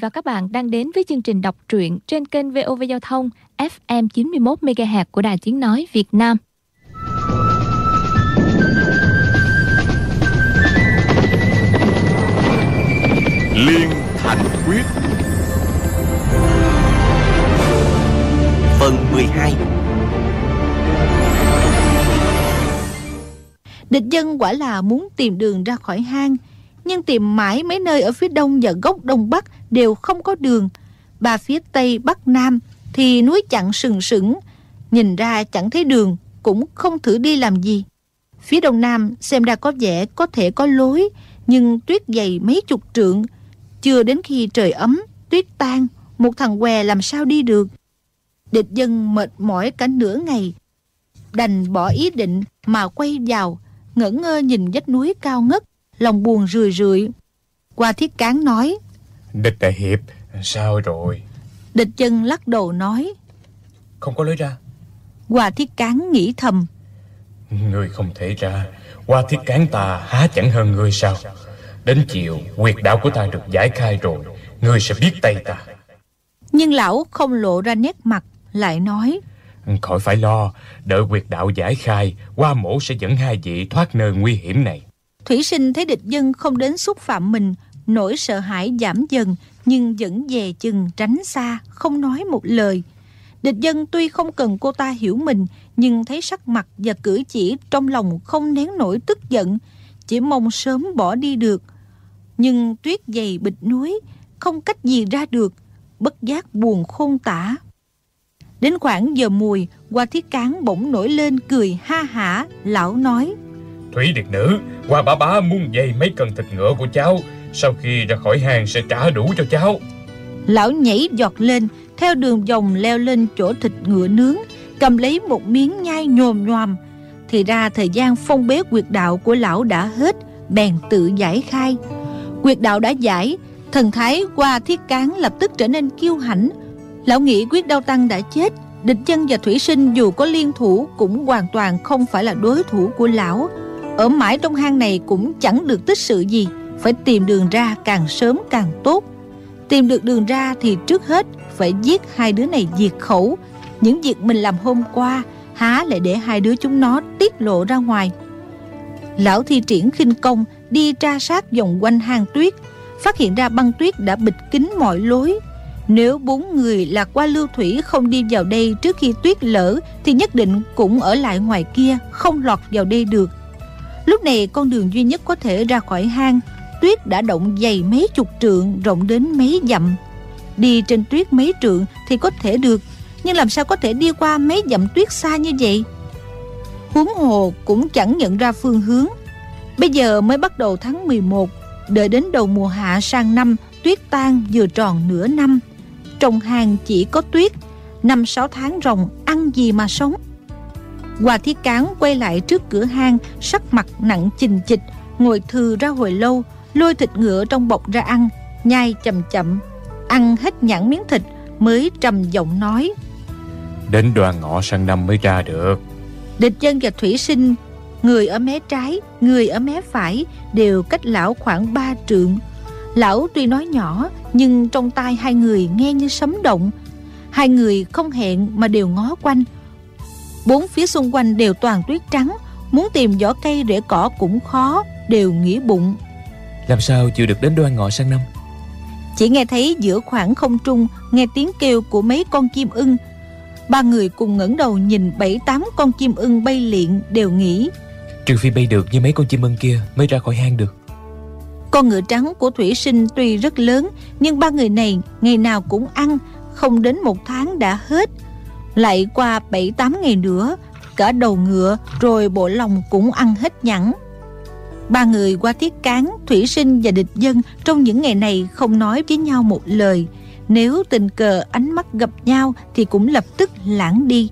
Và các bạn đang đến với chương trình đọc truyện trên kênh VOV Giao thông FM 91 MHz của Đài Tiếng nói Việt Nam. Liên Thành Quyết Phần 12 Địch dân quả là muốn tìm đường ra khỏi hang nhưng tìm mãi mấy nơi ở phía đông và góc đông bắc đều không có đường. Ba phía tây bắc nam thì núi chặn sừng sững Nhìn ra chẳng thấy đường cũng không thử đi làm gì. Phía đông nam xem ra có vẻ có thể có lối Nhưng tuyết dày mấy chục trượng. Chưa đến khi trời ấm, tuyết tan Một thằng què làm sao đi được? Địch dân mệt mỏi cả nửa ngày. Đành bỏ ý định mà quay vào ngẩn ngơ nhìn vách núi cao ngất, lòng buồn rười rượi. Qua thiết cán nói, Địch đại hiệp, sao rồi? Địch chân lắc đầu nói, Không có lối ra. Qua thiết cán nghĩ thầm, Người không thể ra, qua thiết cán ta há chẳng hơn người sao? Đến chiều, quyệt đạo của ta được giải khai rồi, người sẽ biết tay ta. Nhưng lão không lộ ra nét mặt, lại nói, Khỏi phải lo, đợi quyệt đạo giải khai, qua mổ sẽ dẫn hai vị thoát nơi nguy hiểm này. Thủy sinh thấy địch dân không đến xúc phạm mình, nỗi sợ hãi giảm dần, nhưng vẫn về chừng tránh xa, không nói một lời. Địch dân tuy không cần cô ta hiểu mình, nhưng thấy sắc mặt và cử chỉ trong lòng không nén nổi tức giận, chỉ mong sớm bỏ đi được. Nhưng tuyết dày bịch núi, không cách gì ra được, bất giác buồn khôn tả. Đến khoảng giờ mùi, qua thiết cán bỗng nổi lên cười ha hả, lão nói. Thủy Điệt Nữ, qua bá bá muốn dây mấy cân thịt ngựa của cháu, sau khi ra khỏi hàng sẽ trả đủ cho cháu. Lão nhảy giọt lên, theo đường vòng leo lên chỗ thịt ngựa nướng, cầm lấy một miếng nhai nhồm nhòm. Thì ra thời gian phong bế quyệt đạo của lão đã hết, bèn tự giải khai. Quyệt đạo đã giải, thần thái qua thiết cán lập tức trở nên kiêu hãnh, Lão nghĩ quyết đau tăng đã chết Địch chân và thủy sinh dù có liên thủ Cũng hoàn toàn không phải là đối thủ của lão ở mãi trong hang này Cũng chẳng được tích sự gì. Phải tìm đường ra càng sớm càng tốt. Tìm được đường ra thì trước hết Phải giết hai đứa này diệt khẩu. Những việc mình làm hôm qua Há lại để hai đứa chúng nó tiết lộ ra ngoài. Lão thi triển khinh công Đi tra sát vòng quanh hang tuyết. Phát hiện ra băng tuyết đã bịt kín mọi lối. Nếu bốn người là qua lưu thủy không đi vào đây trước khi tuyết lở thì nhất định cũng ở lại ngoài kia, không lọt vào đây được. Lúc này con đường duy nhất có thể ra khỏi hang, tuyết đã động dày mấy chục trượng, rộng đến mấy dặm. Đi trên tuyết mấy trượng thì có thể được, nhưng làm sao có thể đi qua mấy dặm tuyết xa như vậy? Huống hồ cũng chẳng nhận ra phương hướng. Bây giờ mới bắt đầu tháng 11, đợi đến đầu mùa hạ sang năm, tuyết tan vừa tròn nửa năm trong hang chỉ có tuyết Năm sáu tháng rồng ăn gì mà sống Hòa thiết cán quay lại trước cửa hang Sắc mặt nặng chình chịch Ngồi thư ra hồi lâu Lôi thịt ngựa trong bọc ra ăn Nhai chậm chậm Ăn hết nhãn miếng thịt Mới trầm giọng nói Đến đoàn ngọ sang năm mới ra được Địch dân và thủy sinh Người ở mé trái Người ở mé phải Đều cách lão khoảng ba trượng Lão tuy nói nhỏ nhưng trong tai hai người nghe như sấm động. Hai người không hẹn mà đều ngó quanh. Bốn phía xung quanh đều toàn tuyết trắng, muốn tìm vỏ cây rễ cỏ cũng khó, đều nghĩ bụng. Làm sao chịu được đến đoan ngọ sang năm? Chỉ nghe thấy giữa khoảng không trung nghe tiếng kêu của mấy con chim ưng. Ba người cùng ngẩng đầu nhìn bảy tám con chim ưng bay liện đều nghĩ. Trừ phi bay được như mấy con chim ưng kia mới ra khỏi hang được. Con ngựa trắng của thủy sinh tuy rất lớn Nhưng ba người này ngày nào cũng ăn Không đến một tháng đã hết lại qua 7-8 ngày nữa Cả đầu ngựa rồi bộ lòng cũng ăn hết nhẵn. Ba người qua tiết cán, thủy sinh và địch dân Trong những ngày này không nói với nhau một lời. Nếu tình cờ ánh mắt gặp nhau Thì cũng lập tức lãng đi.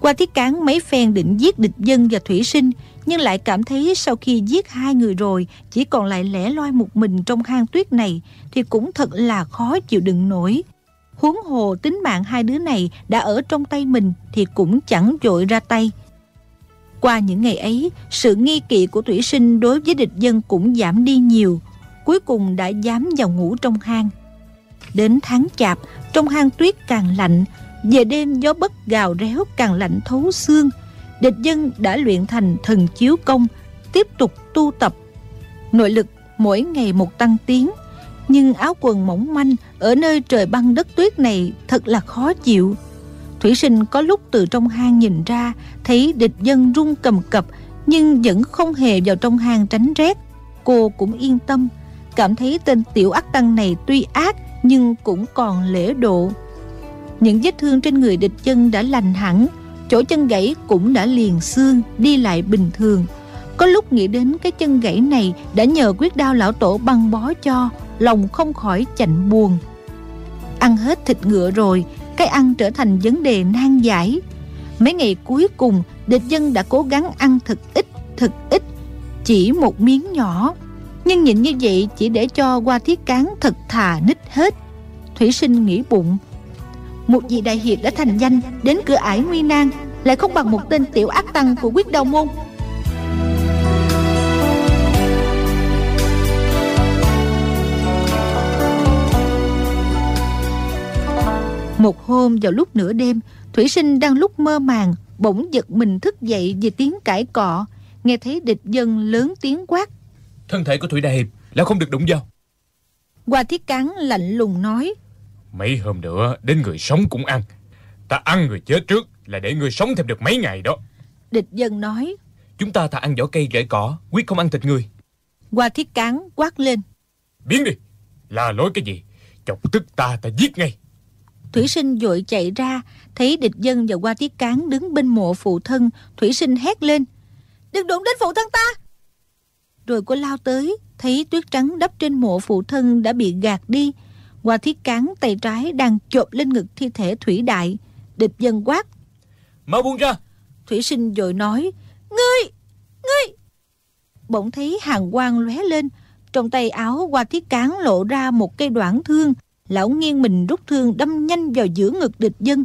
Qua tiết cán mấy phen định giết địch dân và thủy sinh nhưng lại cảm thấy sau khi giết hai người rồi chỉ còn lại lẻ loi một mình trong hang tuyết này thì cũng thật là khó chịu đựng nổi. Huống hồ tính mạng hai đứa này đã ở trong tay mình thì cũng chẳng dội ra tay. Qua những ngày ấy, sự nghi kỵ của thủy sinh đối với địch dân cũng giảm đi nhiều. Cuối cùng đã dám vào ngủ trong hang. Đến tháng chạp, trong hang tuyết càng lạnh, về đêm gió bất gào réo càng lạnh thấu xương. Địch dân đã luyện thành thần chiếu công, tiếp tục tu tập. Nội lực mỗi ngày một tăng tiến, nhưng áo quần mỏng manh ở nơi trời băng đất tuyết này thật là khó chịu. Thủy sinh có lúc từ trong hang nhìn ra, thấy địch dân run cầm cập, nhưng vẫn không hề vào trong hang tránh rét. Cô cũng yên tâm, cảm thấy tên tiểu ác tăng này tuy ác nhưng cũng còn lễ độ. Những vết thương trên người địch dân đã lành hẳn, chỗ chân gãy cũng đã liền xương, đi lại bình thường. Có lúc nghĩ đến cái chân gãy này đã nhờ quyết đao lão tổ băng bó cho, lòng không khỏi chạnh buồn. Ăn hết thịt ngựa rồi, cái ăn trở thành vấn đề nan giải. Mấy ngày cuối cùng, địch dân đã cố gắng ăn thật ít, thật ít, chỉ một miếng nhỏ. Nhưng nhịn như vậy chỉ để cho qua thiết cán thật thà nít hết. Thủy sinh nghĩ bụng, một vị đại hiệp đã thành danh đến cửa ải nguy nan lại không bằng một tên tiểu ác tăng của quyết đau môn Một hôm vào lúc nửa đêm, Thủy Sinh đang lúc mơ màng, bỗng giật mình thức dậy vì tiếng cãi cọ, nghe thấy địch dân lớn tiếng quát. Thân thể của Thủy Đại Hiệp là không được đụng vào. Qua thiết cán lạnh lùng nói. Mấy hôm nữa đến người sống cũng ăn. Ta ăn người chết trước là để người sống thêm được mấy ngày đó. Địch dân nói. Chúng ta thà ăn vỏ cây rễ cỏ, quyết không ăn thịt người. Qua thiết cán quát lên. Biến đi, là lối cái gì? Chọc tức ta ta giết ngay. Thủy sinh vội chạy ra, thấy địch dân và qua tiết cán đứng bên mộ phụ thân, Thủy sinh hét lên. Đừng đụng đến phụ thân ta! Rồi cô lao tới, thấy tuyết trắng đắp trên mộ phụ thân đã bị gạt đi. Qua thiết cán tay trái đang chộp lên ngực thi thể Thủy Đại. Địch dân quát. Mau buông ra! Thủy sinh vội nói. Ngươi! Ngươi! Bỗng thấy hàng quang lóe lên. Trong tay áo qua thiết cán lộ ra một cây đoạn thương Lão nghiêng mình rút thương đâm nhanh vào giữa ngực địch dân.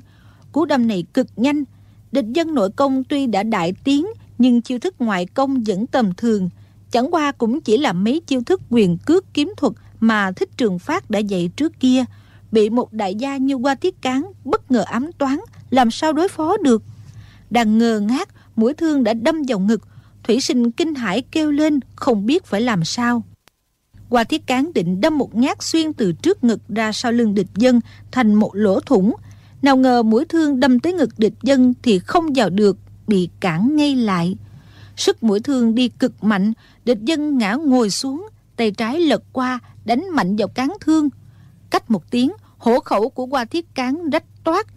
Cú đâm này cực nhanh. Địch dân nội công tuy đã đại tiến, nhưng chiêu thức ngoại công vẫn tầm thường. Chẳng qua cũng chỉ là mấy chiêu thức quyền cước kiếm thuật mà thích trường phát đã dạy trước kia. Bị một đại gia như qua tiết cán bất ngờ ám toán, làm sao đối phó được. Đang ngờ ngác, mũi thương đã đâm vào ngực. Thủy sinh kinh hãi kêu lên, không biết phải làm sao. Qua thiết cán định đâm một nhát xuyên từ trước ngực ra sau lưng địch dân thành một lỗ thủng. Nào ngờ mũi thương đâm tới ngực địch dân thì không vào được, bị cản ngay lại. Sức mũi thương đi cực mạnh, địch dân ngã ngồi xuống, tay trái lật qua, đánh mạnh vào cán thương. Cách một tiếng, hổ khẩu của qua thiết cán rách toát.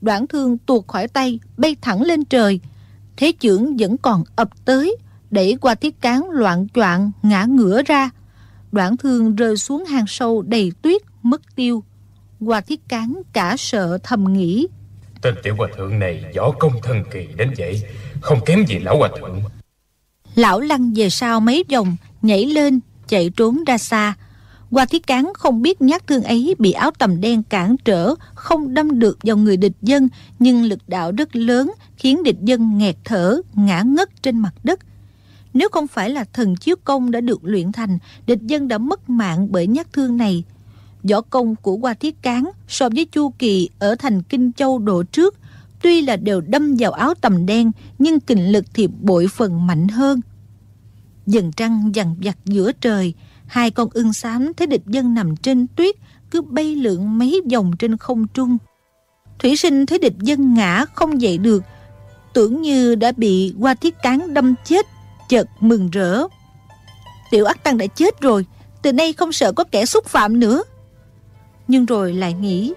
Đoạn thương tuột khỏi tay, bay thẳng lên trời. Thế trưởng vẫn còn ập tới, đẩy qua thiết cán loạn choạng ngã ngửa ra đoạn thương rơi xuống hang sâu đầy tuyết mất tiêu. Hoa thiết cán cả sợ thầm nghĩ. Tên tiểu hòa thượng này võ công thần kỳ đến vậy Không kém gì lão hòa thượng. Lão lăn về sau mấy vòng Nhảy lên chạy trốn ra xa. Hoa thiết cán không biết nhát thương ấy Bị áo tầm đen cản trở Không đâm được vào người địch dân Nhưng lực đạo rất lớn Khiến địch dân nghẹt thở Ngã ngất trên mặt đất nếu không phải là thần chiếu công đã được luyện thành, địch dân đã mất mạng bởi nhát thương này. Võ công của Hoa Thiết Cán so với Chu Kỳ ở thành Kinh Châu độ trước, tuy là đều đâm vào áo tầm đen, nhưng kình lực thì bội phần mạnh hơn. Dần trăng dằn vặt giữa trời, hai con ưng xám thấy địch dân nằm trên tuyết, cứ bay lượn mấy vòng trên không trung. Thủy sinh thấy địch dân ngã không dậy được, tưởng như đã bị Hoa Thiết Cán đâm chết chợt mừng rỡ. Tiểu ác tăng đã chết rồi, từ nay không sợ có kẻ xúc phạm nữa. Nhưng rồi lại nghĩ,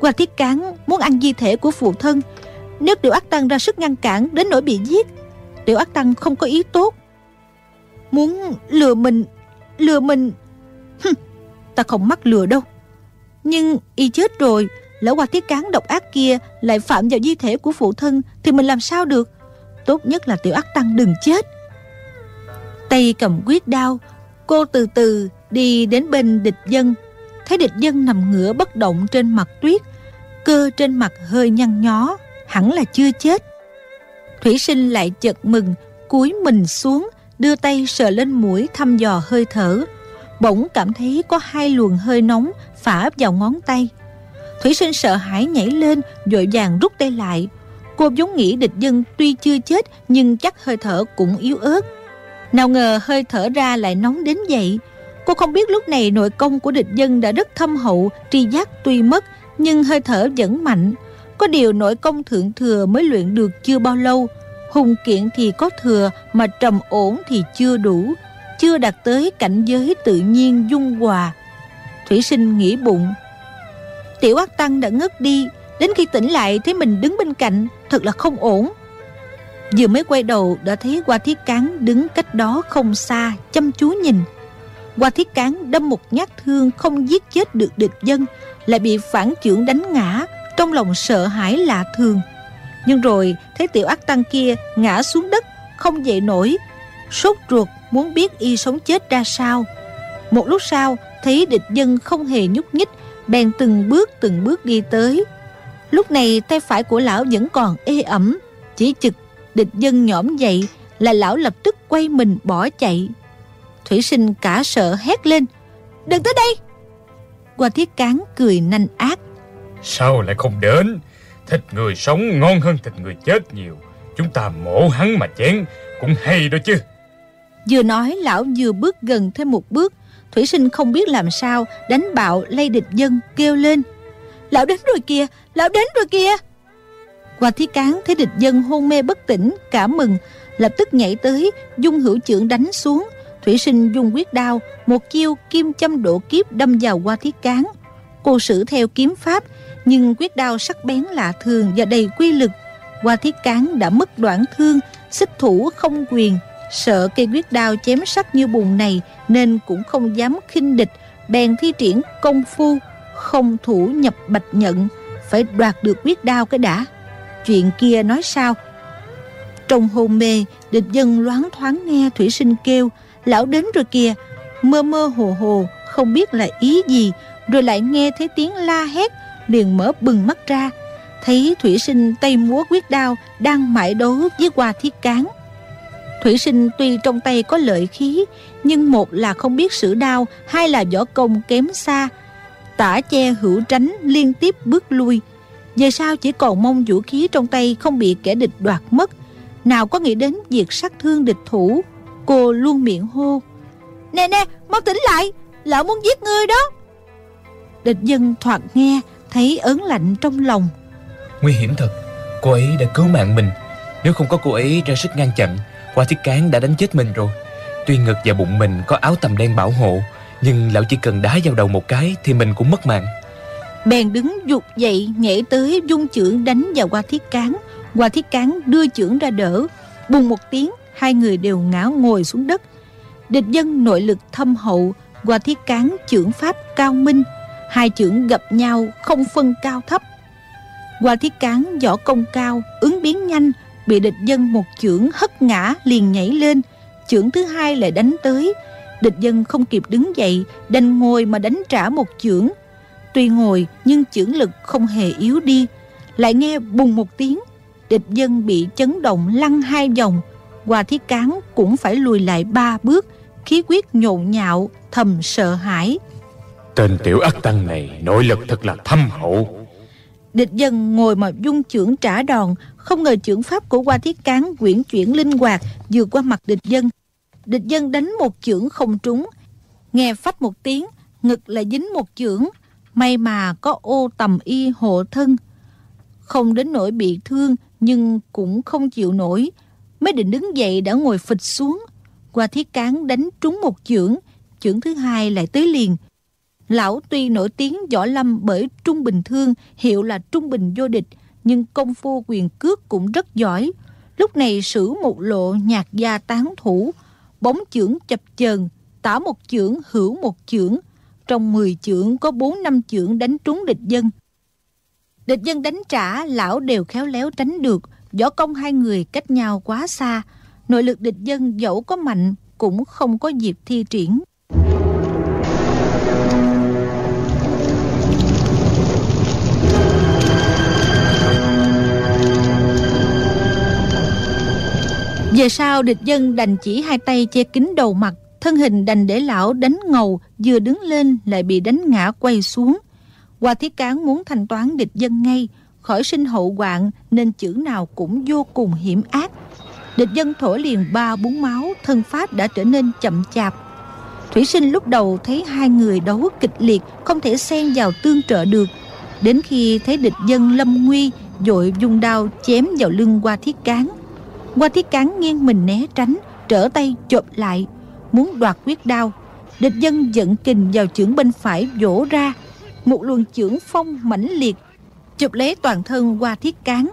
qua thiết cán muốn ăn di thể của phụ thân, nếu tiểu ác tăng ra sức ngăn cản đến nỗi bị giết, tiểu ác tăng không có ý tốt. Muốn lừa mình, lừa mình, Hừm, ta không mắc lừa đâu. Nhưng y chết rồi, lỡ qua thiết cán độc ác kia lại phạm vào di thể của phụ thân thì mình làm sao được? Tốt nhất là tiểu ác tăng đừng chết. Tay cầm quyết đao Cô từ từ đi đến bên địch dân Thấy địch dân nằm ngửa bất động trên mặt tuyết Cơ trên mặt hơi nhăn nhó Hẳn là chưa chết Thủy sinh lại chợt mừng cúi mình xuống Đưa tay sờ lên mũi thăm dò hơi thở Bỗng cảm thấy có hai luồng hơi nóng phả vào ngón tay. Thủy sinh sợ hãi nhảy lên, vội vàng rút tay lại. Cô vốn nghĩ địch dân tuy chưa chết nhưng chắc hơi thở cũng yếu ớt. Nào ngờ hơi thở ra lại nóng đến vậy. Cô không biết lúc này nội công của địch dân đã rất thâm hậu, tri giác tuy mất nhưng hơi thở vẫn mạnh. Có điều nội công thượng thừa mới luyện được chưa bao lâu, hùng kiện thì có thừa mà trầm ổn thì chưa đủ, chưa đạt tới cảnh giới tự nhiên dung hòa. Thủy sinh nghĩ bụng, tiểu ác tăng đã ngất đi, đến khi tỉnh lại thấy mình đứng bên cạnh, thật là không ổn. Vừa mới quay đầu đã thấy qua thiết cán đứng cách đó không xa, chăm chú nhìn. Qua thiết cán đâm một nhát thương không giết chết được địch dân, lại bị phản trưởng đánh ngã, trong lòng sợ hãi lạ thường. Nhưng rồi thấy tiểu ác tăng kia ngã xuống đất, không dậy nổi, sốt ruột muốn biết y sống chết ra sao. Một lúc sau thấy địch dân không hề nhúc nhích, bèn từng bước từng bước đi tới. Lúc này tay phải của lão vẫn còn ê ẩm, chỉ chực địch dân nhõm dậy là lão lập tức quay mình bỏ chạy. Thủy sinh cả sợ hét lên, đừng tới đây! Qua thiết cán cười nanh ác. Sao lại không đến? Thịt người sống ngon hơn thịt người chết nhiều. Chúng ta mổ hắn mà chén cũng hay đó chứ. Vừa nói lão vừa bước gần thêm một bước Thủy sinh không biết làm sao Đánh bạo lay địch dân kêu lên Lão đến rồi kìa Lão đến rồi kìa qua thí cán, thấy địch dân hôn mê bất tỉnh Cảm mừng, Lập tức nhảy tới, Dung hữu trưởng đánh xuống. Thủy sinh dùng quyết đao, Một chiêu kim châm độ kiếp đâm vào qua Thí cán. Cô sử theo kiếm pháp, Nhưng quyết đao sắc bén lạ thường Và đầy quy lực. Qua Thí cán đã mất đoạn thương, Xích thủ không quyền. Sợ cây quyết đao chém sắc như bùn này, Nên cũng không dám khinh địch. Bèn thi triển công phu, Không thủ nhập bạch nhận. Phải đoạt được quyết đao cái đã. Chuyện kia nói sao? Trong hôn mê, Địch dân loáng thoáng nghe Thủy sinh kêu, Lão đến rồi kìa. Mơ mơ hồ hồ, Không biết là ý gì, Rồi lại nghe thấy tiếng la hét, Liền mở bừng mắt ra. Thấy Thủy sinh tay múa quyết đao, Đang mãi đấu với hoa thiết cán. Thủy sinh tuy trong tay có lợi khí, Nhưng một là không biết sử đao, Hai là võ công kém xa. Tả che hữu tránh liên tiếp bước lui. Về sau chỉ còn mong vũ khí trong tay Không bị kẻ địch đoạt mất. Nào có nghĩ đến việc sát thương địch thủ? Cô luôn miệng hô. Nè nè, mau tỉnh lại, Lão muốn giết ngươi đó. Địch dân thoạt nghe Thấy ớn lạnh trong lòng. Nguy hiểm thật, Cô ấy đã cứu mạng mình. Nếu không có cô ấy ra sức ngăn chặn hoa thiết cán đã đánh chết mình rồi. Tuy ngực và bụng mình có áo tầm đen bảo hộ, Nhưng lão chỉ cần đá vào đầu một cái Thì mình cũng mất mạng. Bèn đứng dục dậy nhảy tới dung chưởng đánh vào qua thiết cán. Qua thiết cán đưa chưởng ra đỡ. Bùng một tiếng, Hai người đều ngã ngồi xuống đất. Địch dân nội lực thâm hậu Qua thiết cán chưởng pháp cao minh. Hai chưởng gặp nhau không phân cao thấp. Qua thiết cán võ công cao, Ứng biến nhanh, bị địch dân một chưởng hất ngã liền nhảy lên. Chưởng thứ hai lại đánh tới. Địch dân không kịp đứng dậy, đành ngồi mà đánh trả một chưởng tuy ngồi nhưng chưởng lực không hề yếu đi. Lại nghe bùng một tiếng địch dân bị chấn động lăn hai vòng. Qua thiết cán cũng phải lùi lại ba bước khí quyết nhộn nhạo thầm sợ hãi. Tên tiểu ác tăng này nội lực thật là thâm hậu. Địch dân ngồi mà dung trưởng trả đòn Không ngờ trưởng pháp của qua thiết cán Quyển chuyển linh hoạt vượt qua mặt địch dân. Địch dân đánh một chưởng không trúng. Nghe phách một tiếng Ngực lại dính một chưởng May mà có ô tầm y hộ thân Không đến nỗi bị thương Nhưng cũng không chịu nổi Mới định đứng dậy đã ngồi phịch xuống Qua thiết cán đánh trúng một chưởng Chưởng thứ hai lại tới liền Lão tuy nổi tiếng võ lâm bởi trung bình thương, hiệu là trung bình vô địch, nhưng công phu quyền cước cũng rất giỏi. Lúc này sử một lộ nhạc gia tán thủ, bóng chưởng chập chờn, tả một chưởng hữu một chưởng. Trong 10 chưởng có 4 năm chưởng đánh trúng địch dân. Địch dân đánh trả, lão đều khéo léo tránh được, võ công hai người cách nhau quá xa. Nội lực địch dân dẫu có mạnh cũng không có dịp thi triển. Về sau địch dân đành chỉ hai tay che kín đầu mặt Thân hình đành để lão đánh ngầu, vừa đứng lên lại bị đánh ngã quay xuống. Hoa thiết cán muốn thanh toán địch dân ngay, khỏi sinh hậu hoạn nên chữ nào cũng vô cùng hiểm ác. Địch dân thổi liền ba bốn máu, thân pháp đã trở nên chậm chạp. Thủy sinh lúc đầu thấy hai người đấu kịch liệt, không thể xen vào tương trợ được. Đến khi thấy địch dân lâm nguy, dội dùng đao chém vào lưng qua thiết cán. Qua thiết cán nghiêng mình né tránh, trở tay chộp lại, muốn đoạt quyết đao. Địch dân dẫn kình vào chưởng bên phải vỗ ra, một luồng chưởng phong mãnh liệt chụp lấy toàn thân qua thiết cán.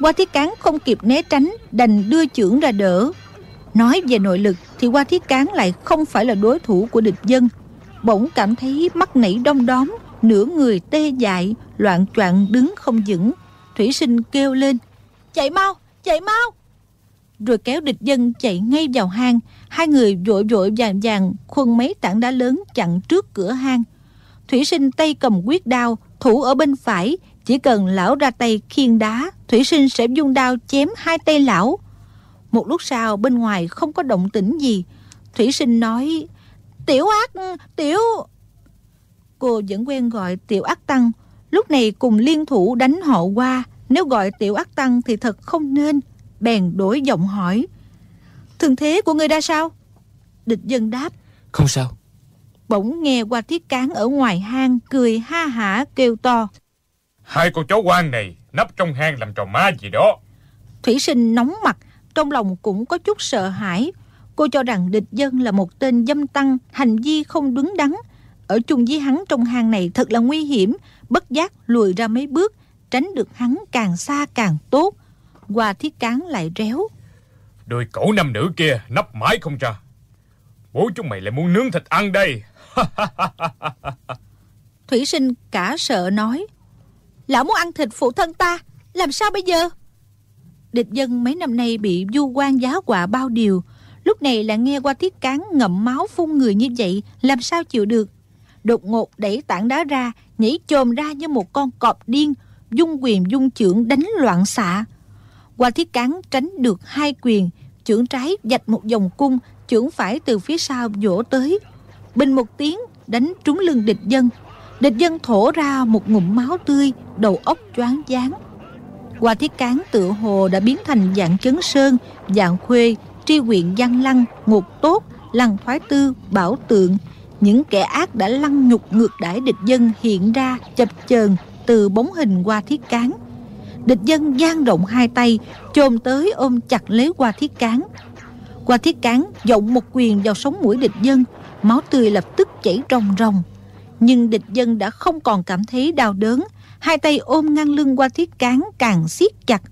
Qua thiết cán không kịp né tránh đành đưa chưởng ra đỡ. Nói về nội lực thì qua thiết cán lại không phải là đối thủ của địch dân. Bỗng cảm thấy mắt nảy đông đóm nửa người tê dại loạn choạng đứng không vững. Thủy sinh kêu lên chạy mau chạy mau! Rồi kéo địch dân chạy ngay vào hang hai người vội vội vàng vàng khuân mấy tảng đá lớn chặn trước cửa hang thủy sinh tay cầm quyết đao thủ ở bên phải chỉ cần lão ra tay khiên đá, thủy sinh sẽ dung đao chém hai tay lão. Một lúc sau bên ngoài không có động tĩnh gì. Thủy sinh nói, tiểu ác, tiểu... Cô vẫn quen gọi tiểu ác tăng, lúc này cùng liên thủ đánh họ qua. Nếu gọi tiểu ác tăng thì thật không nên. Bèn đổi giọng hỏi, thường thế của người ra sao? Địch dân đáp, Không sao. Bỗng nghe qua thiết cán ở ngoài hang cười ha hả kêu to. Hai con chó quan này nấp trong hang làm trò ma gì đó. Thủy sinh nóng mặt, trong lòng cũng có chút sợ hãi. Cô cho rằng địch dân là một tên dâm tăng, hành vi không đứng đắn. Ở chung với hắn trong hang này thật là nguy hiểm, bất giác lùi ra mấy bước, tránh được hắn càng xa càng tốt. Qua thiết cán lại réo. Đôi cẩu nam nữ kia nấp mãi không ra. Bố chúng mày lại muốn nướng thịt ăn đây. Thủy sinh cả sợ nói. Lão muốn ăn thịt phụ thân ta Làm sao bây giờ Địch dân mấy năm nay bị du quan giá họa bao điều Lúc này lại nghe qua thiết cán ngậm máu phun người như vậy Làm sao chịu được Đột ngột đẩy tảng đá ra Nhảy chồm ra như một con cọp điên Dung quyền dung trưởng đánh loạn xạ qua thiết cán tránh được hai quyền Chưởng trái dạch một dòng cung Chưởng phải từ phía sau vỗ tới. Bình một tiếng, đánh trúng lưng địch dân. Địch dân thổ ra một ngụm máu tươi, Đầu óc choáng váng. Qua thiết cán tự hồ đã biến thành dạng chấn sơn, Dạng khuê, Tri huyện Giang Lăng, Ngục Tốt, Lăng Thoái Tư, Bảo Tượng. Những kẻ ác đã lăng nhục ngược đãi địch dân hiện ra, chập chờn từ bóng hình qua thiết cán. Địch dân giang rộng hai tay Chồm tới ôm chặt lấy qua thiết cán Qua thiết cán dọng một quyền vào sống mũi địch dân Máu tươi lập tức chảy ròng ròng nhưng địch dân đã không còn cảm thấy đau đớn, hai tay ôm ngang lưng qua thiết cán càng siết chặt.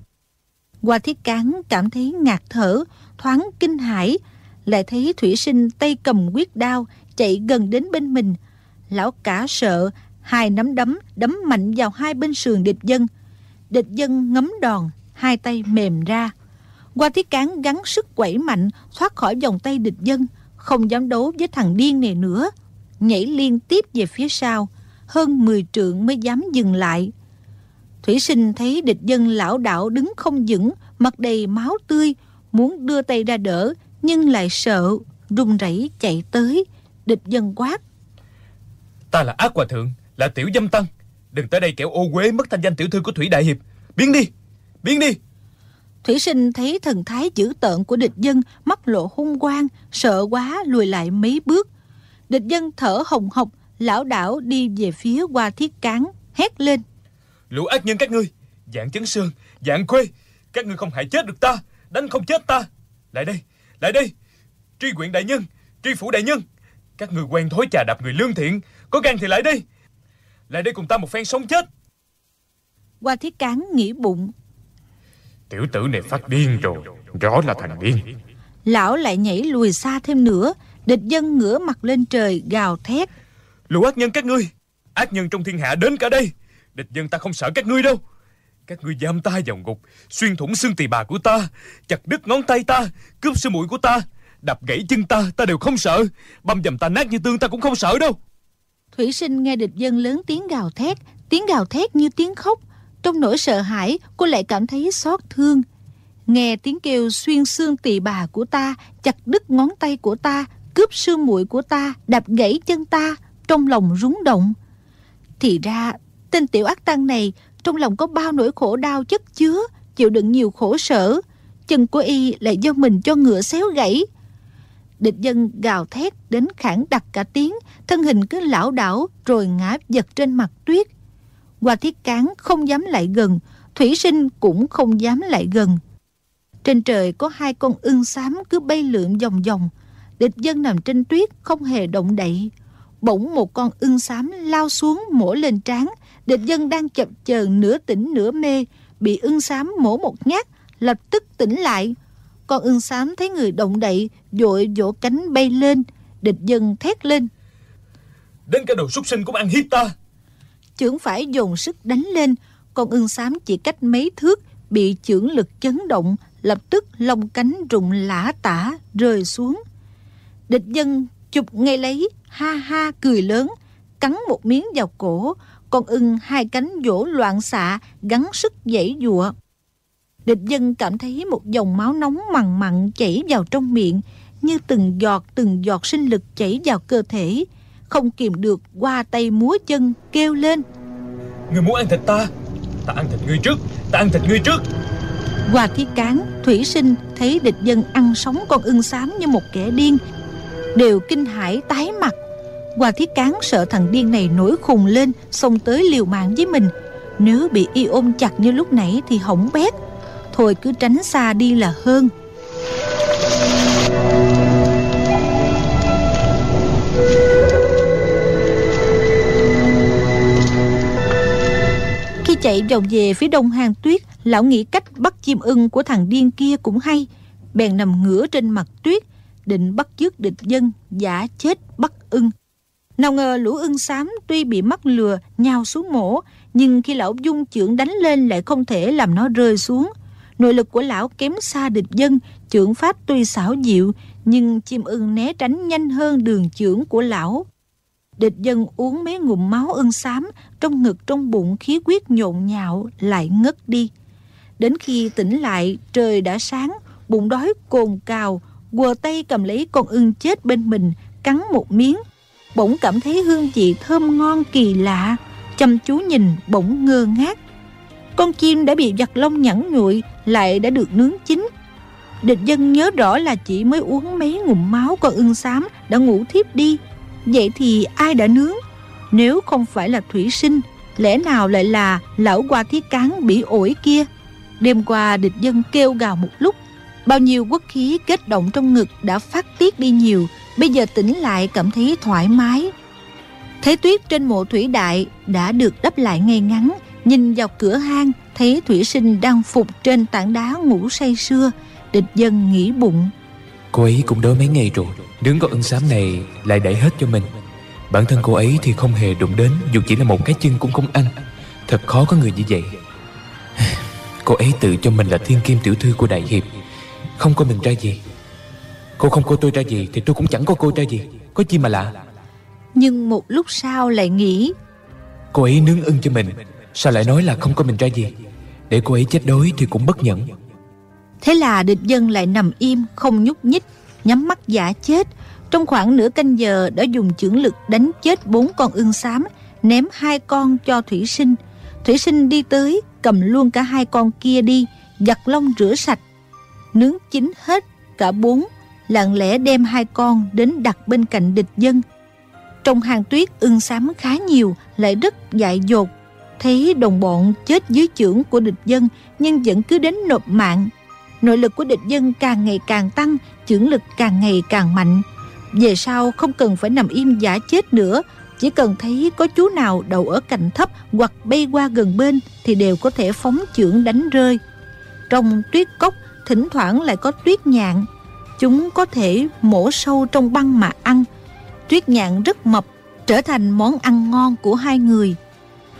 Qua thiết cán cảm thấy ngạt thở, thoáng kinh hãi, lại thấy thủy sinh tay cầm quyết đao chạy gần đến bên mình. Lão cả sợ, hai nắm đấm đấm mạnh vào hai bên sườn địch dân. Địch dân ngấm đòn, hai tay mềm ra. Qua thiết cán gắng sức quẩy mạnh thoát khỏi vòng tay địch dân, không dám đấu với thằng điên này nữa nhảy liên tiếp về phía sau, hơn 10 trượng mới dám dừng lại. Thủy sinh thấy địch dân lão đạo đứng không vững, mặt đầy máu tươi, muốn đưa tay ra đỡ, nhưng lại sợ, run rẩy chạy tới, địch dân quát. Ta là ác hòa thượng, là tiểu dâm tăng. Đừng tới đây kẻo ô quế mất thanh danh tiểu thư của Thủy Đại Hiệp. Biến đi, biến đi. Thủy sinh thấy thần thái dữ tợn của địch dân, mắt lộ hung quang, sợ quá lùi lại mấy bước, Địch dân thở hồng hộc, lão đảo đi về phía qua thiết cán, hét lên. Lũ ác nhân các ngươi, dạng chấn sơn, dạng khuê, các ngươi không hại chết được ta, đánh không chết ta. Lại đây, lại đây, tri quyện đại nhân, tri phủ đại nhân. Các ngươi quen thối trà đạp người lương thiện, có gan thì lại đây. Lại đây cùng ta một phen sống chết. Qua thiết cán nghĩ bụng. Tiểu tử này phát điên rồi, rõ là thành điên. Lão lại nhảy lùi xa thêm nữa, Địch dân ngửa mặt lên trời gào thét. Lũ ác nhân các ngươi, ác nhân trong thiên hạ đến cả đây. Địch dân ta không sợ các ngươi đâu. Các ngươi giam ta vào ngục, xuyên thủng xương tỳ bà của ta, chặt đứt ngón tay ta, cướp sư mũi của ta, đập gãy chân ta, ta đều không sợ. Băm dầm ta nát như tương ta cũng không sợ đâu. Thủy sinh nghe địch dân lớn tiếng gào thét, tiếng gào thét như tiếng khóc. Trong nỗi sợ hãi, cô lại cảm thấy xót thương. Nghe tiếng kêu xuyên xương tỳ bà của ta, chặt đứt ngón tay của ta, cướp xương muội của ta, đạp gãy chân ta, trong lòng rúng động. Thì ra, tên tiểu ác tăng này trong lòng có bao nỗi khổ đau chất chứa, chịu đựng nhiều khổ sở. Chân của y lại do mình cho ngựa xéo gãy. Địch dân gào thét đến khản đặc cả tiếng, thân hình cứ lão đảo rồi ngã giật trên mặt tuyết. Hoa thiết cán không dám lại gần, thủy sinh cũng không dám lại gần. Trên trời có hai con ưng xám cứ bay lượn vòng vòng. Địch dân nằm trên tuyết không hề động đậy. Bỗng một con ưng xám lao xuống mổ lên trán. Địch dân đang chập chờn nửa tỉnh nửa mê. Bị ưng xám mổ một nhát, lập tức tỉnh lại. Con ưng xám thấy người động đậy, dội vỗ cánh bay lên. Địch dân thét lên. Đến cả đồ súc sinh cũng ăn hiếp ta. Chưởng phải dồn sức đánh lên. Con ưng xám chỉ cách mấy thước, bị chưởng lực chấn động, lập tức lông cánh rụng lã tả rơi xuống. Địch dân chụp ngay lấy, ha ha cười lớn, cắn một miếng vào cổ, con ưng hai cánh vỗ loạn xạ, gắn sức dãy dụa. Địch dân cảm thấy một dòng máu nóng mặn mặn chảy vào trong miệng, như từng giọt từng giọt sinh lực chảy vào cơ thể. Không kìm được qua tay múa chân kêu lên. Người muốn ăn thịt ta? Ta ăn thịt ngươi trước, ta ăn thịt ngươi trước. Hoa Thiết Cán, Thủy Sinh thấy địch dân ăn sống con ưng xám như một kẻ điên, đều kinh hãi tái mặt. Hoa Thiết Cán sợ thằng điên này nổi khùng lên, xông tới liều mạng với mình. Nếu bị y ôm chặt như lúc nãy thì hỏng bét. Thôi cứ tránh xa đi là hơn. Khi chạy vòng về phía đông hang tuyết, lão nghĩ cách bắt chim ưng của thằng điên kia cũng hay. Bèn nằm ngửa trên mặt tuyết, định bắt chước địch dân, giả chết bắt ưng. Nào ngờ lũ ưng xám tuy bị mắc lừa, nhào xuống mổ, nhưng khi lão dung trưởng đánh lên lại không thể làm nó rơi xuống. Nội lực của lão kém xa địch dân, trưởng pháp tuy xảo diệu, nhưng chim ưng né tránh nhanh hơn đường trưởng của lão. Địch dân uống mấy ngụm máu ưng xám, trong ngực trong bụng khí huyết nhộn nhạo lại ngất đi. Đến khi tỉnh lại, trời đã sáng, bụng đói cồn cào, quờ tay cầm lấy con ưng chết bên mình, cắn một miếng. Bỗng cảm thấy hương vị thơm ngon kỳ lạ, chăm chú nhìn bỗng ngơ ngác. Con chim đã bị giặt lông nhẵn nhụi, lại đã được nướng chín. Địch dân nhớ rõ là chỉ mới uống mấy ngụm máu con ưng xám đã ngủ thiếp đi. Vậy thì ai đã nướng? Nếu không phải là thủy sinh, lẽ nào lại là lão qua thiết cán bị ổi kia? Đêm qua địch dân kêu gào một lúc, bao nhiêu quốc khí kết động trong ngực đã phát tiết đi nhiều, bây giờ tỉnh lại cảm thấy thoải mái. thế tuyết trên mộ thủy đại đã được đắp lại ngay ngắn, nhìn vào cửa hang thấy thủy sinh đang phục trên tảng đá ngủ say sưa, địch dân nghĩ bụng. Cô ấy cũng đói mấy ngày rồi Nướng con ưng xám này lại đẩy hết cho mình. Bản thân cô ấy thì không hề đụng đến Dù chỉ là một cái chân cũng không ăn. Thật khó có người như vậy. Cô ấy tự cho mình là thiên kim tiểu thư của đại hiệp. Không có mình ra gì. Cô không coi tôi ra gì Thì tôi cũng chẳng có cô ra gì. Có chi mà lạ. Nhưng một lúc sau lại nghĩ Cô ấy nướng ưng cho mình Sao lại nói là không có mình ra gì? Để cô ấy chết đói thì cũng bất nhẫn. Thế là địch dân lại nằm im, không nhúc nhích, Nhắm mắt giả chết. Trong khoảng nửa canh giờ, đã dùng chưởng lực đánh chết bốn con ưng xám, Ném hai con cho Thủy Sinh. Thủy Sinh đi tới, cầm luôn cả hai con kia đi, Giặt lông rửa sạch. Nướng chín hết cả bốn, Lặng lẽ đem hai con đến đặt bên cạnh địch dân. Trong hàng tuyết, ưng xám khá nhiều, Lại rất dại dột. Thấy đồng bọn chết dưới chưởng của địch dân Nhưng vẫn cứ đến nộp mạng nội lực của địch dân càng ngày càng tăng, chưởng lực càng ngày càng mạnh. Về sau không cần phải nằm im giả chết nữa, chỉ cần thấy có chú nào đầu ở cạnh thấp hoặc bay qua gần bên thì đều có thể phóng chưởng đánh rơi. Trong tuyết cốc thỉnh thoảng lại có tuyết nhạn, chúng có thể mổ sâu trong băng mà ăn. Tuyết nhạn rất mập, trở thành món ăn ngon của hai người.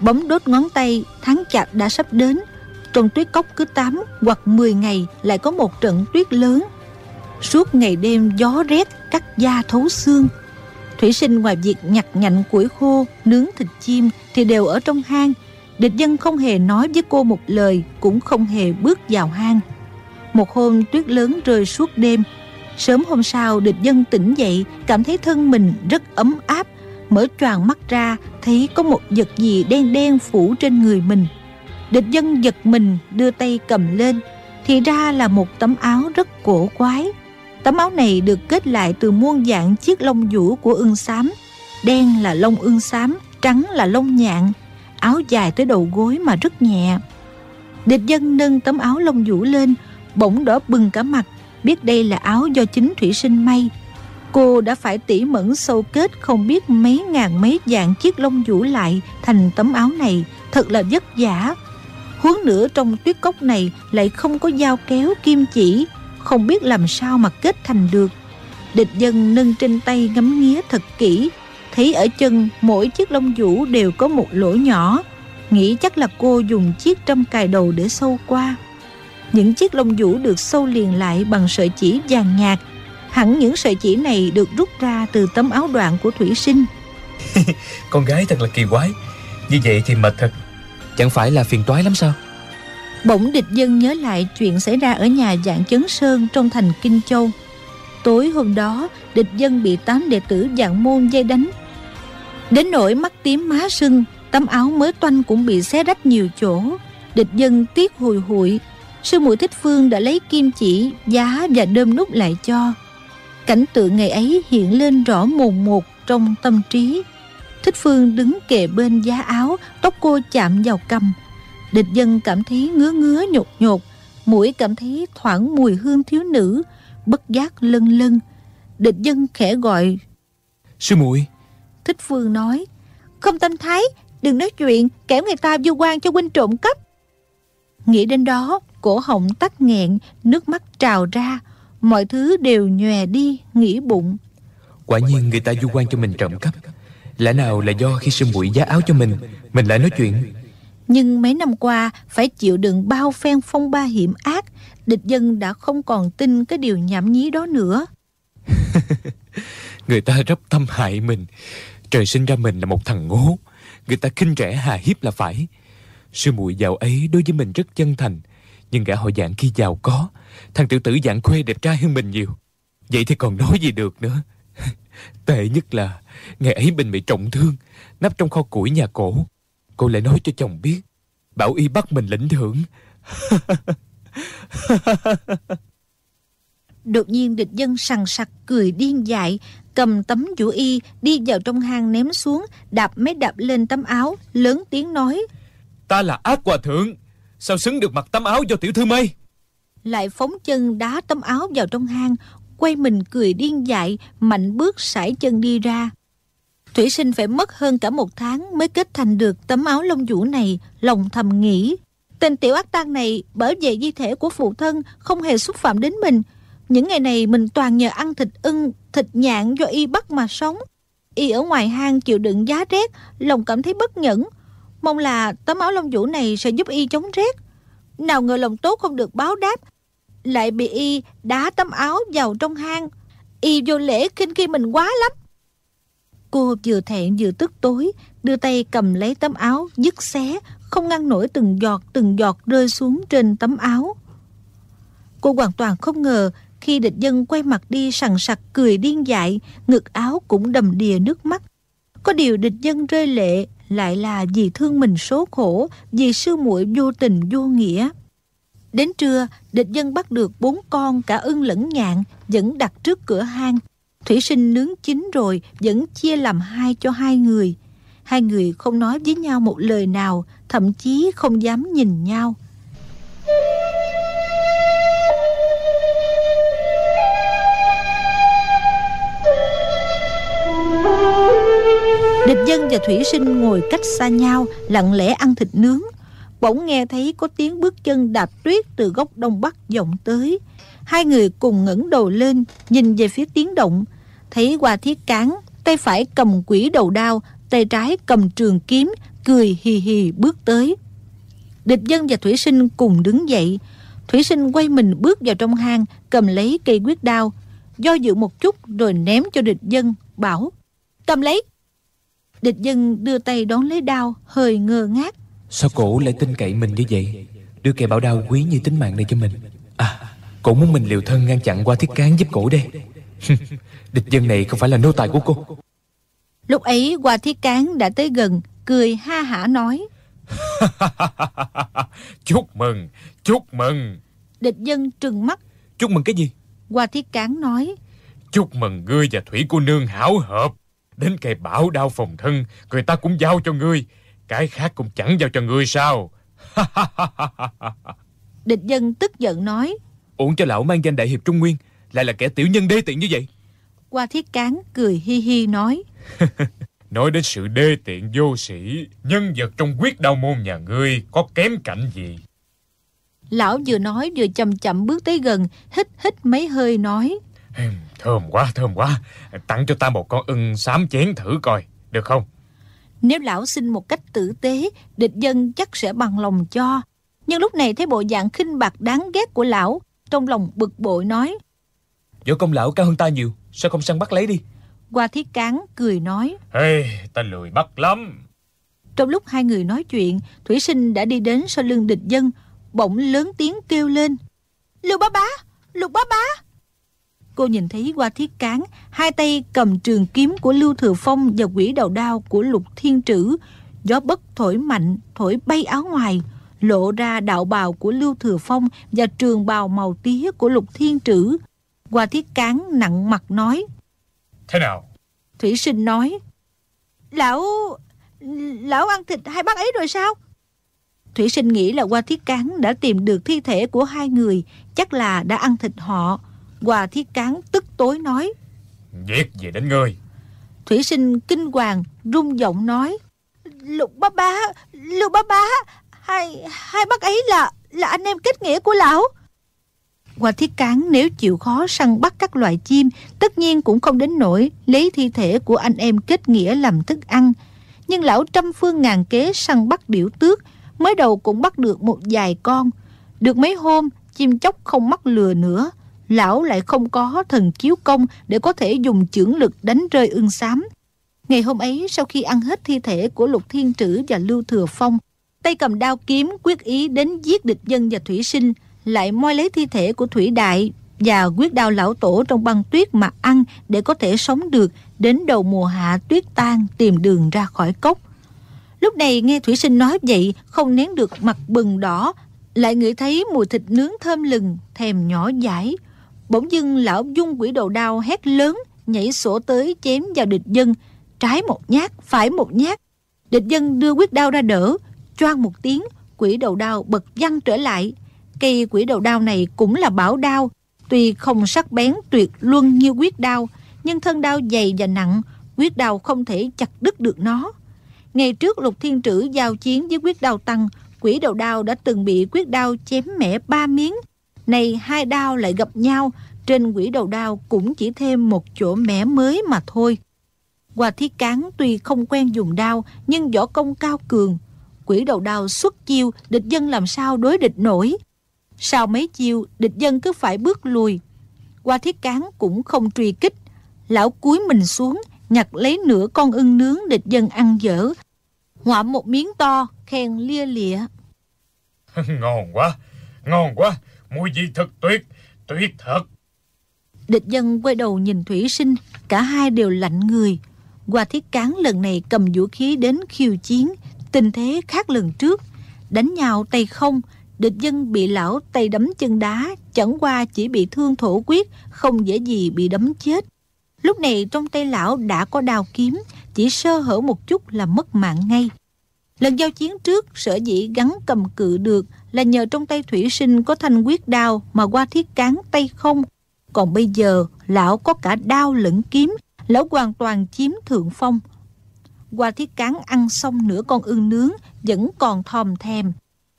Bấm đốt ngón tay, tháng chạp đã sắp đến, trong tuyết cốc cứ 8 hoặc 10 ngày lại có một trận tuyết lớn. Suốt ngày đêm gió rét cắt da thấu xương. Thủy sinh ngoài việc nhặt nhạnh củi khô, nướng thịt chim thì đều ở trong hang. Địch dân không hề nói với cô một lời, cũng không hề bước vào hang. Một hôm tuyết lớn rơi suốt đêm, Sớm hôm sau địch dân tỉnh dậy Cảm thấy thân mình rất ấm áp Mở choàng mắt ra Thấy có một vật gì đen đen phủ trên người mình. Địch dân giật mình, đưa tay cầm lên, Thì ra là một tấm áo rất cổ quái. Tấm áo này được kết lại từ muôn dạng chiếc lông vũ của ưng xám. Đen là lông ưng xám, Trắng là lông nhạn. Áo dài tới đầu gối mà rất nhẹ. Địch dân nâng tấm áo lông vũ lên, Bỗng đỏ bừng cả mặt, Biết đây là áo do chính Thủy Sinh may. Cô đã phải tỉ mẫn sâu kết Không biết mấy ngàn mấy dạng chiếc lông vũ lại Thành tấm áo này. Thật là vất vả. Huống nữa trong tuyết cốc này Lại không có dao kéo, kim chỉ. Không biết làm sao mà kết thành được. Địch dân nâng trên tay ngắm nghía thật kỹ. Thấy ở chân mỗi chiếc lông vũ đều có một lỗ nhỏ. Nghĩ chắc là cô dùng chiếc trâm cài đầu để sâu qua. Những chiếc lông vũ được sâu liền lại bằng sợi chỉ vàng nhạt hẳn những sợi chỉ này được rút ra từ tấm áo đoạn của thủy sinh. Con gái thật là kỳ quái. Như vậy thì mệt thật. Chẳng phải là phiền toái lắm sao? Bỗng địch dân nhớ lại chuyện xảy ra ở nhà dạng chấn sơn trong thành kinh châu. Tối hôm đó địch dân bị tám đệ tử dạng môn dây đánh. Đến nỗi mắt tím má sưng tấm áo mới toanh cũng bị xé rách nhiều chỗ. Địch dân tiếc hùi hụi. Sư muội thích phương đã lấy kim chỉ giá và đơm nút lại cho cảnh tượng ngày ấy hiện lên rõ mồn một trong tâm trí. Thích phương đứng kề bên giá áo tóc cô chạm vào cầm. Địch dân cảm thấy ngứa ngứa nhột nhột mũi cảm thấy thoảng mùi hương thiếu nữ bất giác lân lân địch dân khẽ gọi sư muội. Thích phương nói không tâm thái đừng nói chuyện kẻo người ta vô quan cho huynh trộm cắp. Nghĩ đến đó cổ họng tắc nghẹn, nước mắt trào ra, mọi thứ đều nhòe đi, nghĩ bụng. Quả nhiên người ta du quan cho mình trộm cắp. Lẽ nào là do khi sư muội giá áo cho mình, mình lại nói chuyện? Nhưng mấy năm qua phải chịu đựng bao phen phong ba hiểm ác, địch dân đã không còn tin cái điều nhảm nhí đó nữa. người ta rất tâm hại mình. Trời sinh ra mình là một thằng ngố. Người ta khinh rẻ hà hiếp là phải. Sư muội giàu ấy đối với mình rất chân thành nhưng gã họ dạng khi giàu có Thằng tiểu tử dạng khuê đẹp trai hơn mình nhiều. Vậy thì còn nói gì được nữa? Tệ nhất là Ngày ấy mình bị trọng thương Nắp trong kho củi nhà cổ. Cô lại nói cho chồng biết Bảo y bắt mình lĩnh thưởng. Đột nhiên địch dân sằng sặc cười điên dại Cầm tấm vũ y đi vào trong hang ném xuống Đạp mấy đạp lên tấm áo Lớn tiếng nói. Ta là ác hòa thượng Sao xứng được mặc tấm áo do tiểu thư mây lại phóng chân đá tấm áo vào trong hang, Quay mình cười điên dại, Mạnh bước sải chân đi ra. Thủy sinh phải mất hơn cả một tháng Mới kết thành được tấm áo lông vũ này, Lòng thầm nghĩ. Tên tiểu ác tăng này bởi về di thể của phụ thân Không hề xúc phạm đến mình. Những ngày này mình toàn nhờ ăn thịt ưng, Thịt nhạn do y bắt mà sống. Y ở ngoài hang chịu đựng giá rét, Lòng cảm thấy bất nhẫn. Mong là tấm áo lông vũ này sẽ giúp y chống rét. Nào ngờ lòng tốt không được báo đáp lại bị y đá tấm áo vào trong hang. Y vô lễ khinh khi mình quá lắm. Cô vừa thẹn vừa tức tối Đưa tay cầm lấy tấm áo Dứt xé Không ngăn nổi từng giọt từng giọt rơi xuống trên tấm áo. Cô hoàn toàn không ngờ Khi địch dân quay mặt đi sằng sặc cười điên dại Ngực áo cũng đầm đìa nước mắt. Có điều địch dân rơi lệ lại là vì thương mình số khổ, vì sư muội vô tình vô nghĩa. Đến trưa, địch dân bắt được bốn con cả ưng lẫn nhạn vẫn đặt trước cửa hang. Thủy sinh nướng chín rồi vẫn chia làm hai cho hai người. Hai người không nói với nhau một lời nào, thậm chí không dám nhìn nhau. Địch dân và Thủy Sinh ngồi cách xa nhau Lặng lẽ ăn thịt nướng Bỗng nghe thấy có tiếng bước chân đạp tuyết Từ góc đông bắc vọng tới. Hai người cùng ngẩng đầu lên, Nhìn về phía tiếng động. Thấy qua thiết cán, Tay phải cầm quỷ đầu đao, Tay trái cầm trường kiếm, Cười hì hì bước tới. Địch dân và Thủy Sinh cùng đứng dậy. Thủy Sinh quay mình bước vào trong hang, Cầm lấy cây quyết đao. Do dự một chút rồi ném cho địch dân Bảo, Cầm lấy. Địch dân đưa tay đón lấy đao, Hơi ngơ ngác. Sao cổ lại tin cậy mình như vậy? Đưa kẻ bảo đao quý như tính mạng này cho mình. À Cổ muốn mình liều thân ngăn chặn qua thiết cán giúp cổ đây. Địch dân này không phải là nô tài của cô. Lúc ấy qua thiết cán đã tới gần Cười ha hả nói. Chúc mừng Chúc mừng. Địch dân trừng mắt. Chúc mừng cái gì? Qua thiết cán nói. Chúc mừng ngươi và Thủy cô nương hảo hợp. Đến cây bảo đao phòng thân Người ta cũng giao cho ngươi Cái khác cũng chẳng giao cho ngươi sao. Địch dân tức giận nói. Uổng cho lão mang danh đại hiệp Trung Nguyên Lại là kẻ tiểu nhân đê tiện như vậy. Qua thiết cán cười hi hi nói. Nói đến sự đê tiện vô sĩ Nhân vật trong quyết đao môn nhà ngươi Có kém cạnh gì? Lão vừa nói vừa chậm chậm bước tới gần Hít hít mấy hơi nói. Thơm quá thơm quá. Tặng cho ta một con ưng xám chén thử coi Được không Nếu lão xin một cách tử tế Địch dân chắc sẽ bằng lòng cho. Nhưng lúc này thấy bộ dạng khinh bạc đáng ghét của lão Trong lòng bực bội nói Võ công lão cao hơn ta nhiều Sao không săn bắt lấy đi? Qua thiết cán cười nói Ê, ta lười bắt lắm. Trong lúc hai người nói chuyện Thủy sinh đã đi đến sau lưng địch dân Bỗng lớn tiếng kêu lên Lưu bá bá, lục bá bá Cô nhìn thấy qua thiết cán Hai tay cầm trường kiếm của Lưu Thừa Phong Và quỷ đầu đao của lục thiên trữ. Gió bất thổi mạnh Thổi bay áo ngoài Lộ ra đạo bào của Lưu Thừa Phong Và trường bào màu tía của lục thiên trữ. Qua thiết cán nặng mặt nói Thế nào? Thủy sinh nói Lão... Lão ăn thịt hai bác ấy rồi sao? Thủy sinh nghĩ là qua thiết cán đã tìm được thi thể của hai người Chắc là đã ăn thịt họ Qua thiết cán tức tối nói. Việc gì đến ngươi? Thủy sinh kinh hoàng rung giọng nói. Lục bá bá Lục bá bá Hai, hai bác ấy là là anh em kết nghĩa của lão. Qua thiết cán nếu chịu khó săn bắt các loại chim Tất nhiên cũng không đến nỗi Lấy thi thể của anh em kết nghĩa làm thức ăn. Nhưng lão trăm phương ngàn kế săn bắt điểu tước Mới đầu cũng bắt được một vài con. Được mấy hôm Chim chóc không mắc lừa nữa Lão lại không có thần chiếu công Để có thể dùng chưởng lực đánh rơi ưng xám. Ngày hôm ấy, sau khi ăn hết thi thể của Lục Thiên Trữ và Lưu Thừa Phong, Tay cầm đao kiếm quyết ý đến giết địch dân và thủy sinh, Lại moi lấy thi thể của Thủy Đại Và quyết đao lão tổ trong băng tuyết mà ăn Để có thể sống được, Đến đầu mùa hạ tuyết tan tìm đường ra khỏi cốc. Lúc này nghe Thủy Sinh nói vậy, Không nén được mặt bừng đỏ, Lại ngửi thấy mùi thịt nướng thơm lừng, Thèm nhỏ dãi. Bỗng dưng lão dung quỷ đầu đao hét lớn Nhảy sổ tới chém vào địch dân. Trái một nhát, phải một nhát. Địch dân đưa quyết đao ra đỡ Choang một tiếng Quỷ đầu đao bật văng trở lại. Cây quỷ đầu đao này cũng là bảo đao Tuy không sắc bén tuyệt luân như quyết đao Nhưng thân đao dày và nặng Quyết đao không thể chặt đứt được nó. Ngày trước Lục Thiên Trữ giao chiến với quyết đao tăng, quỷ đầu đao đã từng bị quyết đao chém mẻ ba miếng. Này hai đao lại gặp nhau, trên quỷ đầu đao cũng chỉ thêm một chỗ mẻ mới mà thôi. Hòa thiết cán tuy không quen dùng đao, nhưng võ công cao cường. Quỷ đầu đao xuất chiêu, địch dân làm sao đối địch nổi. Sau mấy chiêu, địch dân cứ phải bước lùi. hòa thiết cán cũng không truy kích. Lão cúi mình xuống, nhặt lấy nửa con ưng nướng địch dân ăn dở. Ngoạm một miếng to, khen lia lịa. ngon quá, ngon quá, mùi vị thật tuyệt, tuyệt thật. Địch dân quay đầu nhìn Thủy Sinh, cả hai đều lạnh người. Qua thiết cán lần này cầm vũ khí đến khiêu chiến, tình thế khác lần trước. Đánh nhau tay không, địch dân bị lão tay đấm chân đá, chẳng qua chỉ bị thương thổ quyết, không dễ gì bị đấm chết. Lúc này trong tay lão đã có đào kiếm, chỉ sơ hở một chút là mất mạng ngay. Lần giao chiến trước, sở dĩ gắn cầm cự được là nhờ trong tay thủy sinh có thanh quyết đao mà qua thiết cán tay không. Còn bây giờ, lão có cả đao lẫn kiếm, lão hoàn toàn chiếm thượng phong. Qua thiết cán ăn xong nửa con ưng nướng, vẫn còn thòm thèm.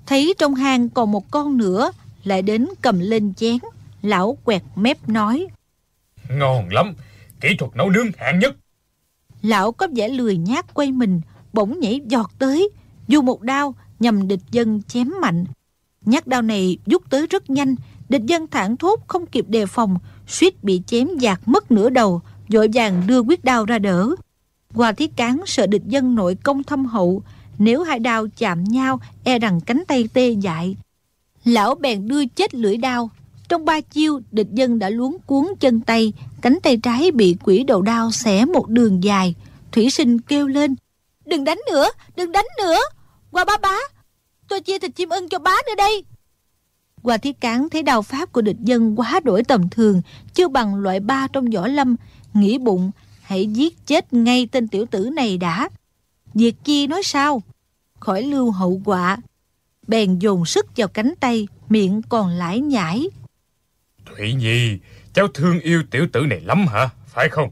Thấy trong hang còn một con nữa, lại đến cầm lên chén. Lão quẹt mép nói. Ngon lắm, kỹ thuật nấu nướng hạng nhất. Lão có vẻ lười nhát quay mình, bỗng nhảy giọt tới, dù một đao nhằm địch dân chém mạnh. Nhát đao này rút tới rất nhanh, địch dân thẳng thốt không kịp đề phòng, suýt bị chém giạt mất nửa đầu, vội vàng đưa quyết đao ra đỡ. Hòa thiết cán sợ địch dân nội công thâm hậu, nếu hai đao chạm nhau e rằng cánh tay tê dại. Lão bèn đưa chết lưỡi đao, Trong ba chiêu, địch dân đã luống cuốn chân tay, cánh tay trái bị quỷ đầu đao xẻ một đường dài. Thủy sinh kêu lên, đừng đánh nữa, đừng đánh nữa. Qua bá bá, tôi chia thịt chim ưng cho bá nữa đây. Qua thiết cán thấy đao pháp của địch dân quá đổi tầm thường, chưa bằng loại ba trong võ lâm, nghĩ bụng, hãy giết chết ngay tên tiểu tử này đã. Diệt chi nói sao? Khỏi lưu hậu quả. Bèn dồn sức vào cánh tay, miệng còn lải nhải. Thủy Nhi, cháu thương yêu tiểu tử này lắm hả? Phải không?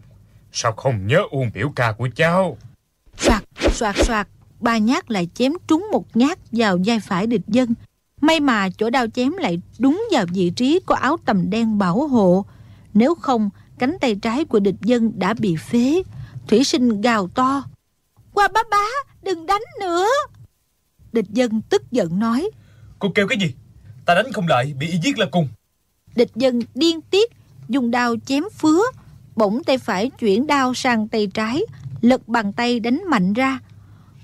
Sao không nhớ uông biểu ca của cháu? Soạt, soạt, soạt, ba nhát lại chém trúng một nhát vào vai phải địch dân. May mà chỗ đao chém lại đúng vào vị trí có áo tầm đen bảo hộ. Nếu không, cánh tay trái của địch dân đã bị phế. Thủy sinh gào to. Qua bá bá, đừng đánh nữa. Địch dân tức giận nói. Cô kêu cái gì? Ta đánh không lại, bị y giết là cùng. Địch dân điên tiết, dùng đao chém phứa. Bỗng tay phải chuyển đao sang tay trái, lật bàn tay đánh mạnh ra.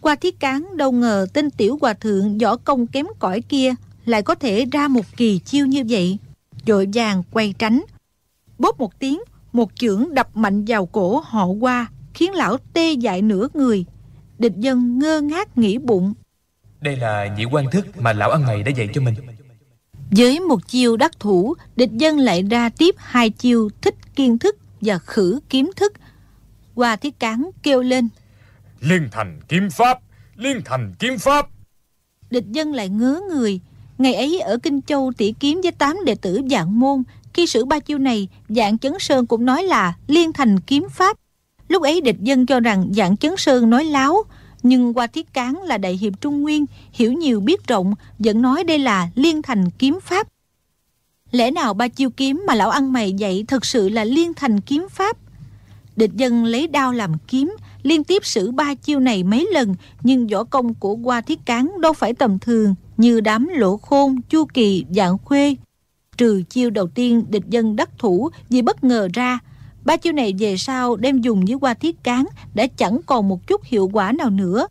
Qua thiết cán đâu ngờ tên tiểu hòa thượng võ công kém cỏi kia lại có thể ra một kỳ chiêu như vậy. Dội vàng quay tránh. Bóp một tiếng, một chưởng đập mạnh vào cổ họ qua, khiến lão tê dại nửa người. Địch dân ngơ ngác nghĩ bụng. Đây là nhị quan thức mà lão ăn mày đã dạy cho mình. Với một chiêu đắc thủ, địch dân lại ra tiếp hai chiêu thích kiên thức và khử kiếm thức. Qua thiết cán kêu lên. Liên thành kiếm pháp, liên thành kiếm pháp. Địch dân lại ngớ người. Ngày ấy ở Kinh Châu tỷ kiếm với tám đệ tử dạng môn. Khi sử ba chiêu này, dạng chấn sơn cũng nói là liên thành kiếm pháp. Lúc ấy địch dân cho rằng dạng chấn sơn nói láo, nhưng qua thiết cán là đại hiệp Trung Nguyên, hiểu nhiều biết rộng, vẫn nói đây là liên thành kiếm pháp. Lẽ nào ba chiêu kiếm mà lão ăn mày dạy thật sự là liên thành kiếm pháp? Địch dân lấy đao làm kiếm, liên tiếp sử ba chiêu này mấy lần, nhưng võ công của qua thiết cán đâu phải tầm thường, như đám lỗ khôn, chu kỳ, dạng khuê. Trừ chiêu đầu tiên địch dân đắc thủ vì bất ngờ ra, Ba chiêu này về sau đem dùng với qua thiết cán đã chẳng còn một chút hiệu quả nào nữa.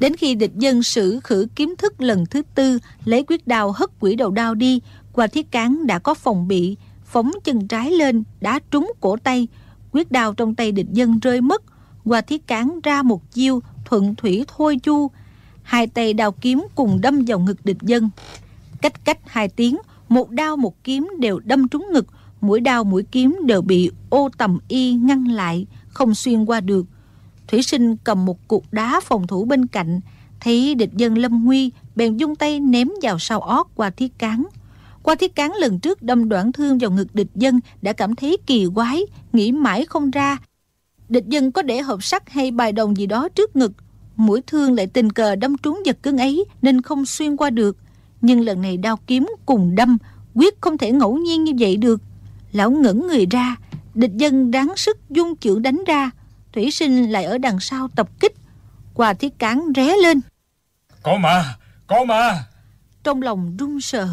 Đến khi địch dân sử khử kiếm thức lần thứ tư, lấy quyết đao hất quỷ đầu đao đi, qua thiết cán đã có phòng bị, phóng chân trái lên, đá trúng cổ tay. Quyết đao trong tay địch dân rơi mất, qua thiết cán ra một chiêu, thuận thủy thôi chu. Hai tay đào kiếm cùng đâm vào ngực địch dân. Cách cách hai tiếng, một đao một kiếm đều đâm trúng ngực, mũi đao mũi kiếm đều bị ô tầm y ngăn lại, không xuyên qua được. Thủy sinh cầm một cục đá phòng thủ bên cạnh, thấy địch dân lâm nguy, bèn dung tay ném vào sau ót qua thiết cán. Qua thiết cán lần trước đâm đoạn thương vào ngực địch dân đã cảm thấy kỳ quái, nghĩ mãi không ra. Địch dân có để hộp sắt hay bài đồng gì đó trước ngực, mũi thương lại tình cờ đâm trúng vật cứng ấy nên không xuyên qua được. Nhưng lần này đao kiếm cùng đâm, quyết không thể ngẫu nhiên như vậy được. Lão ngẩn người ra, địch dân đáng sức dung chưởng đánh ra. Thủy sinh lại ở đằng sau tập kích. Qua thiết cán ré lên. Có mà, có mà. Trong lòng run sợ.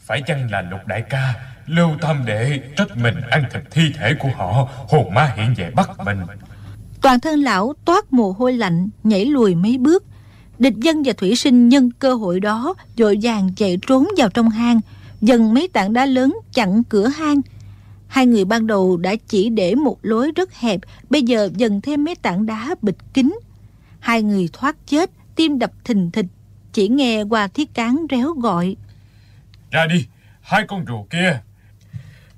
Phải chăng là lục đại ca, lưu tam đệ trách mình ăn thịt thi thể của họ, hồn ma hiện về bắt mình. Toàn thân lão toát mồ hôi lạnh, nhảy lùi mấy bước. Địch dân và thủy sinh nhân cơ hội đó, dội vàng chạy trốn vào trong hang, dần mấy tảng đá lớn chặn cửa hang. Hai người ban đầu đã chỉ để một lối rất hẹp, bây giờ dần thêm mấy tảng đá bịt kín. Hai người thoát chết, tim đập thình thịch, chỉ nghe qua thiết cán réo gọi. Ra đi, hai con rùa kia.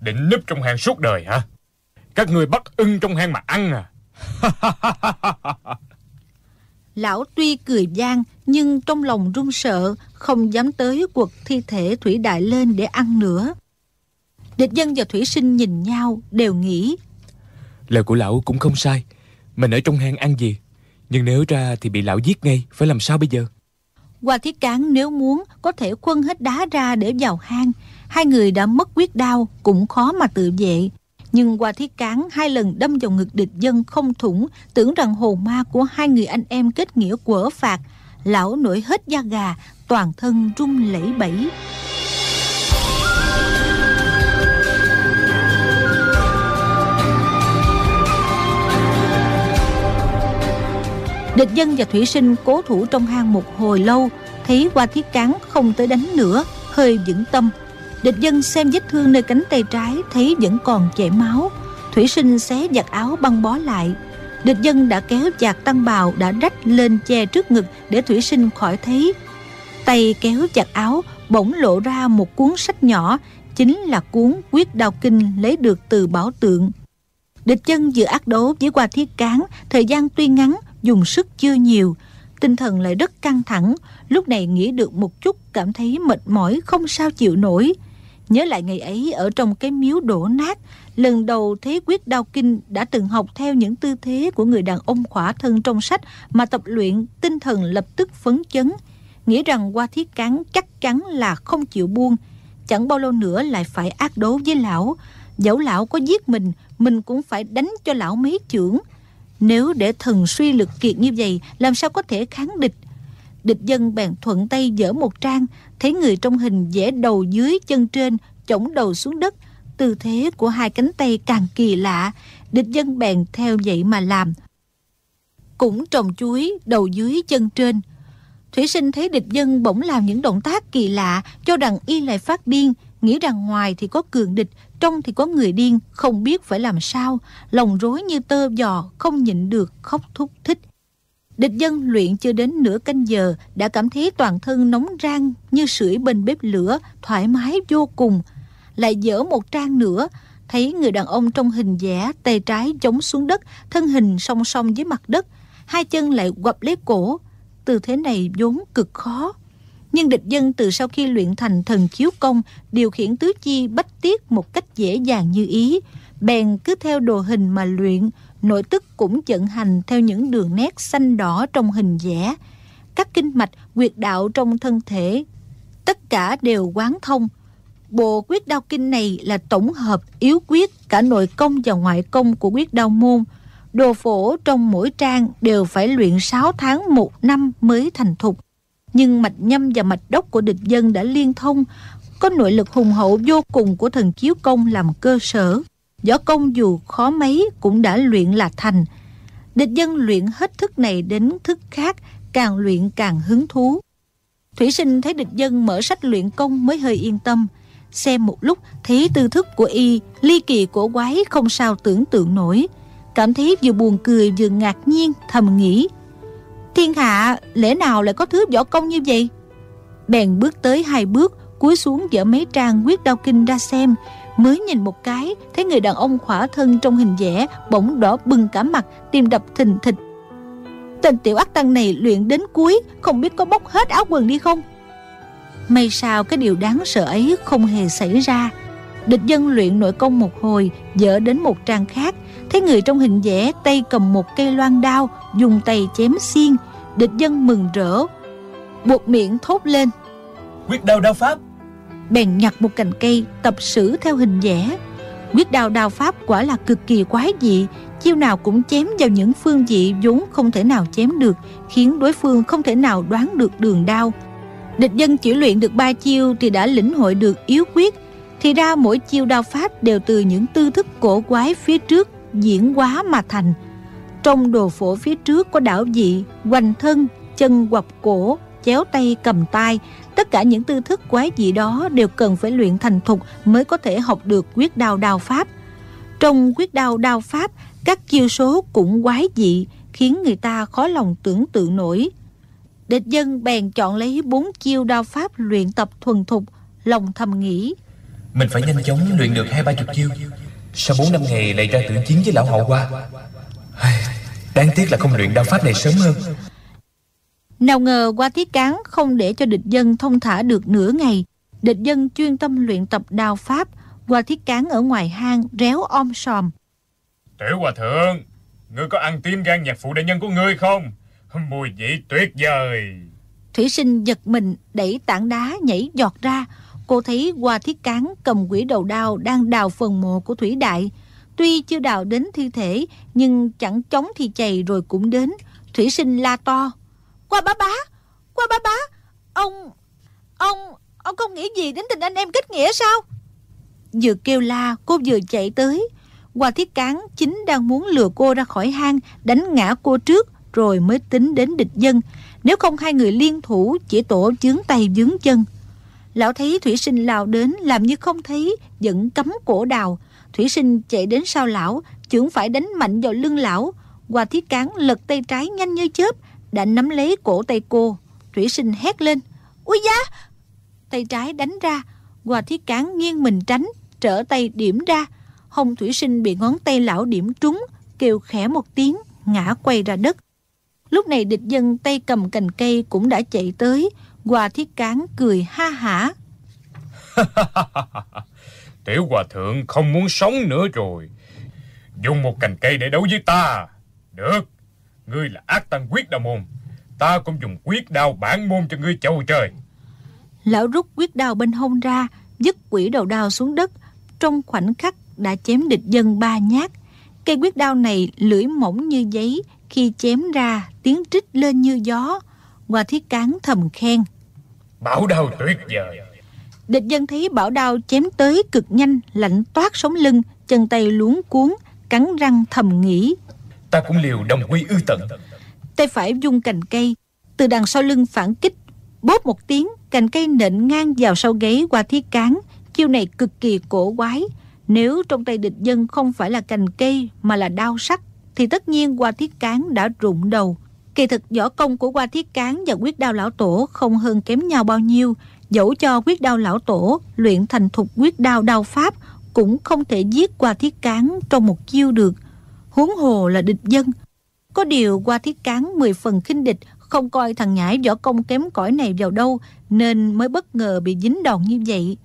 Định núp trong hang suốt đời hả? Các người bắt ưng trong hang mà ăn à? Lão tuy cười gian nhưng trong lòng run sợ, không dám tới cuộc thi thể Thủy Đại lên để ăn nữa. Địch dân và Thủy Sinh nhìn nhau đều nghĩ. Lời của lão cũng không sai. Mình ở trong hang ăn gì? Nhưng nếu ra thì bị lão giết ngay, phải làm sao bây giờ? Qua thiết cán nếu muốn có thể khuân hết đá ra để vào hang. Hai người đã mất quyết đau, cũng khó mà tự vệ. Nhưng qua thiết cán hai lần đâm vào ngực địch dân không thủng, tưởng rằng hồn ma của hai người anh em kết nghĩa quở phạt. Lão nổi hết da gà, toàn thân run lẩy bẩy. Địch dân và thủy sinh cố thủ trong hang một hồi lâu, thấy qua thiết cán không tới đánh nữa, hơi vững tâm. Địch dân xem vết thương nơi cánh tay trái Thấy vẫn còn chảy máu. Thủy sinh xé giặt áo băng bó lại. Địch dân đã kéo chặt tăng bào Đã rách lên che trước ngực Để thủy sinh khỏi thấy. Tay kéo giặt áo Bỗng lộ ra một cuốn sách nhỏ, Chính là cuốn quyết đao kinh Lấy được từ bảo tượng. Địch chân vừa ác đấu với qua thiết cán, Thời gian tuy ngắn, Dùng sức chưa nhiều, Tinh thần lại rất căng thẳng. Lúc này nghĩ được một chút, Cảm thấy mệt mỏi, không sao chịu nổi. Nhớ lại ngày ấy ở trong cái miếu đổ nát, Lần đầu thấy quyết đao kinh Đã từng học theo những tư thế Của người đàn ông khỏa thân trong sách Mà tập luyện, tinh thần lập tức phấn chấn. Nghĩ rằng qua thiết cán chắc chắn là không chịu buông, Chẳng bao lâu nữa lại phải ác đấu với lão. Dẫu lão có giết mình Mình cũng phải đánh cho lão mấy chưởng. Nếu để thần suy lực kiệt như vậy, Làm sao có thể kháng địch? Địch dân bèn thuận tay dở một trang, Thấy người trong hình vẽ đầu dưới chân trên Chổng đầu xuống đất. Tư thế của hai cánh tay càng kỳ lạ, Địch dân bèn theo vậy mà làm. Cũng trồng chuối đầu dưới chân trên. Thủy sinh thấy địch dân bỗng làm những động tác kỳ lạ, Cho rằng y lại phát điên, Nghĩ rằng ngoài thì có cường địch, Trong thì có người điên, Không biết phải làm sao. Lòng rối như tơ giò Không nhịn được khóc thúc thích. Địch dân luyện chưa đến nửa canh giờ Đã cảm thấy toàn thân nóng rang Như sưởi bên bếp lửa, Thoải mái vô cùng. Lại dở một trang nữa, Thấy người đàn ông trong hình vẽ Tay trái chống xuống đất, Thân hình song song với mặt đất, Hai chân lại quặp lấy cổ. Tư thế này vốn cực khó. Nhưng địch dân từ sau khi luyện thành thần chiếu công, điều khiển tứ chi bách tiết một cách dễ dàng như ý, bèn cứ theo đồ hình mà luyện nội tức cũng vận hành theo những đường nét xanh đỏ trong hình vẽ các kinh mạch quyệt đạo trong thân thể. Tất cả đều quán thông. Bộ quyết đao kinh này là tổng hợp yếu quyết cả nội công và ngoại công của quyết đao môn. Đồ phổ trong mỗi trang đều phải luyện 6 tháng một năm mới thành thục. Nhưng mạch nhâm và mạch đốc của địch dân đã liên thông, có nội lực hùng hậu vô cùng của thần chiếu công làm cơ sở. Võ công dù khó mấy cũng đã luyện là thành. Địch dân luyện hết thức này đến thức khác, càng luyện càng hứng thú. Thủy sinh thấy địch dân mở sách luyện công mới hơi yên tâm. Xem một lúc thấy tư thức của y, ly kỳ cổ quái không sao tưởng tượng nổi. Cảm thấy vừa buồn cười vừa ngạc nhiên, thầm nghĩ Thiên hạ lẽ nào lại có thứ võ công như vậy Bèn bước tới hai bước Cúi xuống dở mấy trang quyết đao kinh ra xem Mới nhìn một cái, Thấy người đàn ông khỏa thân trong hình vẽ Bỗng đỏ bừng cả mặt, Tim đập thình thịch. Tên tiểu ác tăng này luyện đến cuối, Không biết có bốc hết áo quần đi không? May sao cái điều đáng sợ ấy Không hề xảy ra. Địch dân luyện nội công một hồi, Dở đến một trang khác. Thấy người trong hình vẽ tay cầm một cây loan đao, Dùng tay chém xiên. Địch dân mừng rỡ, Buộc miệng thốt lên. Quyết đao đao pháp Bèn nhặt một cành cây tập sử theo hình vẽ Quyết đao đao pháp quả là cực kỳ quái dị Chiêu nào cũng chém vào những phương vị vốn không thể nào chém được Khiến đối phương không thể nào đoán được đường đao Địch dân chỉ luyện được ba chiêu thì đã lĩnh hội được yếu quyết Thì ra mỗi chiêu đao pháp đều từ những tư thức cổ quái phía trước diễn hóa mà thành. Trong đồ phổ phía trước có đảo dị, hoành thân, chân quặp cổ, chéo tay cầm tay. Tất cả những tư thức quái dị đó đều cần phải luyện thành thục mới có thể học được quyết đao đao pháp. Trong quyết đao đao pháp, các chiêu số cũng quái dị, khiến người ta khó lòng tưởng tượng nổi. Địch dân bèn chọn lấy bốn chiêu đao pháp luyện tập thuần thục, lòng thầm nghĩ. Mình phải nhanh chóng luyện được hai ba chục chiêu Sau bốn năm ngày lại ra tử chiến với lão hậu qua Đáng tiếc là không luyện đao pháp này sớm hơn nào ngờ qua thiết cán không để cho địch dân thông thả được nửa ngày Địch dân chuyên tâm luyện tập đao pháp Qua thiết cán ở ngoài hang réo om sòm Tiểu hòa thượng Ngươi có ăn tim gan nhạc phụ đại nhân của ngươi không Mùi vị tuyệt vời Thủy sinh giật mình đẩy tảng đá nhảy giọt ra Cô thấy qua thiết cán cầm quỷ đầu đao đang đào phần mộ của Thủy Đại. Tuy chưa đào đến thi thể, nhưng chẳng chống thì chày rồi cũng đến. Thủy sinh la to. Qua bá bá, qua bá bá, ông, ông, ông không nghĩ gì đến tình anh em kết nghĩa sao? Vừa kêu la, cô vừa chạy tới. Qua thiết cán chính đang muốn lừa cô ra khỏi hang, đánh ngã cô trước, rồi mới tính đến địch dân. Nếu không hai người liên thủ, chỉ tổ chướng tay dướng chân. Lão thấy Thủy Sinh lao đến làm như không thấy, vẫn cấm cổ đào. Thủy Sinh chạy đến sau lão, chưởng phải đánh mạnh vào lưng lão. Qua thiết cán lật tay trái nhanh như chớp, đã nắm lấy cổ tay cô. Thủy Sinh hét lên, Úi da! Tay trái đánh ra, Hoa thiết cán nghiêng mình tránh, trở tay điểm ra. Hồng Thủy Sinh bị ngón tay lão điểm trúng, kêu khẽ một tiếng, ngã quay ra đất. Lúc này địch dân tay cầm cành cây cũng đã chạy tới, Hòa thiết cán cười ha hả. Tiểu hòa thượng không muốn sống nữa rồi. Dùng một cành cây để đấu với ta. Được, ngươi là ác tăng quyết đao môn. Ta cũng dùng quyết đao bản môn cho ngươi chầu trời. Lão rút quyết đao bên hông ra, dứt quỷ đầu đao xuống đất. Trong khoảnh khắc đã chém địch dân ba nhát. Cây quyết đao này lưỡi mỏng như giấy, khi chém ra tiếng trích lên như gió. Hoa thiết cán thầm khen. Bảo đao tuyệt vời. Địch dân thấy bảo đao chém tới cực nhanh, lạnh toát sống lưng, chân tay luống cuốn, cắn răng thầm nghĩ. Ta cũng liều đồng quy ư tận. Tay phải dung cành cây, từ đằng sau lưng phản kích, bóp một tiếng, cành cây nện ngang vào sau gáy qua thiết cán. Chiêu này cực kỳ cổ quái. Nếu trong tay địch dân không phải là cành cây mà là đao sắt, thì tất nhiên qua thiết cán đã rụng đầu. Kỳ thực võ công của qua thiết cán và quyết đao lão tổ không hơn kém nhau bao nhiêu. Dẫu cho quyết đao lão tổ luyện thành thục quyết đao đao pháp cũng không thể giết qua thiết cán trong một chiêu được. Huống hồ là địch dân. Có điều qua thiết cán 10 phần khinh địch, không coi thằng nhãi võ công kém cỏi này vào đâu, nên mới bất ngờ bị dính đòn như vậy.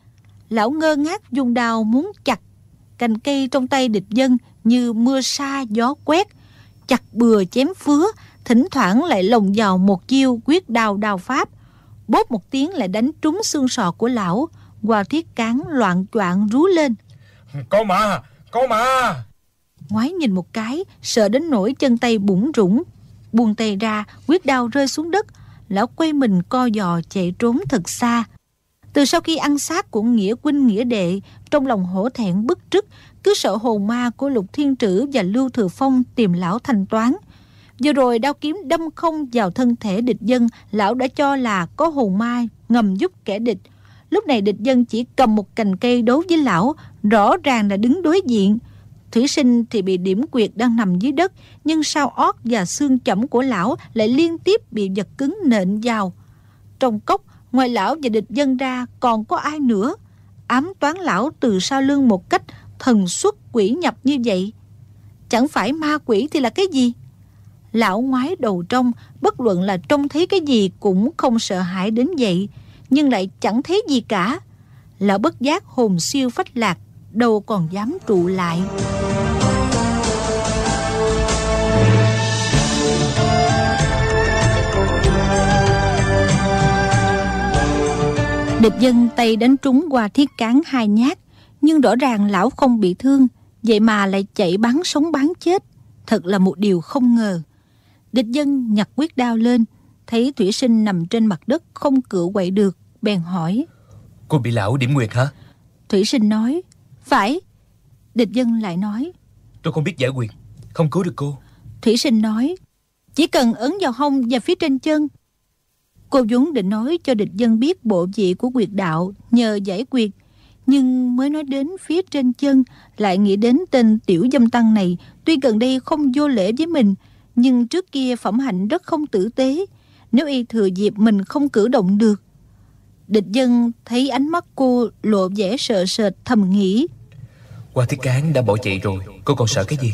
Lão ngơ ngác dùng đao muốn chặt cành cây trong tay địch dân như mưa sa gió quét chặt bừa chém phứa, thỉnh thoảng lại lồng vào một chiêu quyết đào đào pháp Bốp một tiếng lại đánh trúng xương sọ của lão, qua thiết cán loạn choạng rú lên có mà có mà ngoái nhìn một cái sợ đến nỗi chân tay bủng rủng buông tay ra quyết đao rơi xuống đất lão quay mình co giò chạy trốn thật xa từ sau khi ăn xác của nghĩa huynh nghĩa đệ trong lòng hổ thẹn bức trức cứ sợ hồn ma của lục thiên trữ và lưu thừa phong tìm lão thanh toán Vừa rồi đao kiếm đâm không vào thân thể địch dân, lão đã cho là có hồn ma ngầm giúp kẻ địch. Lúc này địch dân chỉ cầm một cành cây đối với lão, rõ ràng là đứng đối diện. Thủy sinh thì bị điểm quyệt đang nằm dưới đất, nhưng sao ót và xương chẩm của lão lại liên tiếp bị vật cứng nện vào. Trong cốc, ngoài lão và địch dân ra còn có ai nữa? Ám toán lão từ sau lưng một cách thần xuất quỷ nhập như vậy. Chẳng phải ma quỷ thì là cái gì? Lão ngoái đầu trong, bất luận là trông thấy cái gì cũng không sợ hãi đến vậy, nhưng lại chẳng thấy gì cả. Lão bất giác hồn siêu phách lạc, đâu còn dám trụ lại. Địch dân tay đánh trúng qua thiết cán hai nhát, nhưng rõ ràng lão không bị thương, vậy mà lại chạy bắn sống bắn chết. Thật là một điều không ngờ. Địch dân nhặt quyết đao lên, thấy thủy sinh nằm trên mặt đất không cựa quậy được, bèn hỏi. Cô bị lão điểm nguyệt hả? Thủy sinh nói, phải. Địch dân lại nói, tôi không biết giải quyết, không cứu được cô. Thủy sinh nói, chỉ cần ấn vào hông và phía trên chân. Cô vốn định nói cho địch dân biết bộ vị của quyệt đạo nhờ giải quyết, nhưng mới nói đến phía trên chân lại nghĩ đến tên tiểu dâm tăng này. Tuy gần đây không vô lễ với mình nhưng trước kia phẩm hạnh rất không tử tế. Nếu y thừa dịp mình không cử động được địch dân thấy ánh mắt cô lộ vẻ sợ sệt thầm nghĩ qua thiết cán đã bỏ chạy rồi. Cô còn sợ cái gì?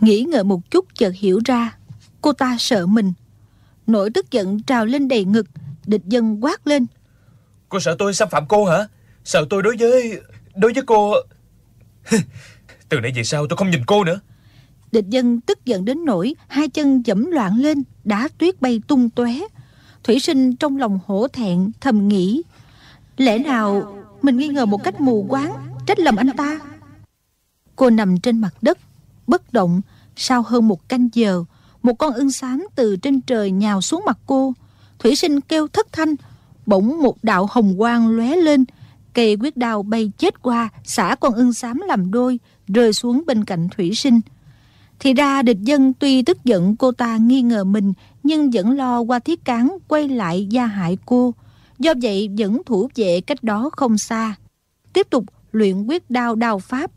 Nghĩ ngợi một chút chợt hiểu ra cô ta sợ mình. Nỗi tức giận trào lên đầy ngực địch dân quát lên. Cô sợ tôi xâm phạm cô hả? Sợ tôi đối với đối với cô. Từ nãy về sau tôi không nhìn cô nữa. Địch dân tức giận đến nỗi hai chân dẫm loạn lên, đá tuyết bay tung tóe. Thủy sinh trong lòng hổ thẹn thầm nghĩ, lẽ nào mình nghi ngờ một cách mù quáng, trách lầm anh ta? Cô nằm trên mặt đất, bất động, sau hơn một canh giờ, một con ưng xám từ trên trời nhào xuống mặt cô. Thủy sinh kêu thất thanh, bỗng một đạo hồng quang lóe lên, cây quyết đao bay chết qua, xả con ưng xám làm đôi, rơi xuống bên cạnh thủy sinh. Thì ra địch dân tuy tức giận cô ta nghi ngờ mình nhưng vẫn lo qua thiết cán quay lại gia hại cô. Do vậy vẫn thủ vệ cách đó không xa Tiếp tục luyện quyết đao đao pháp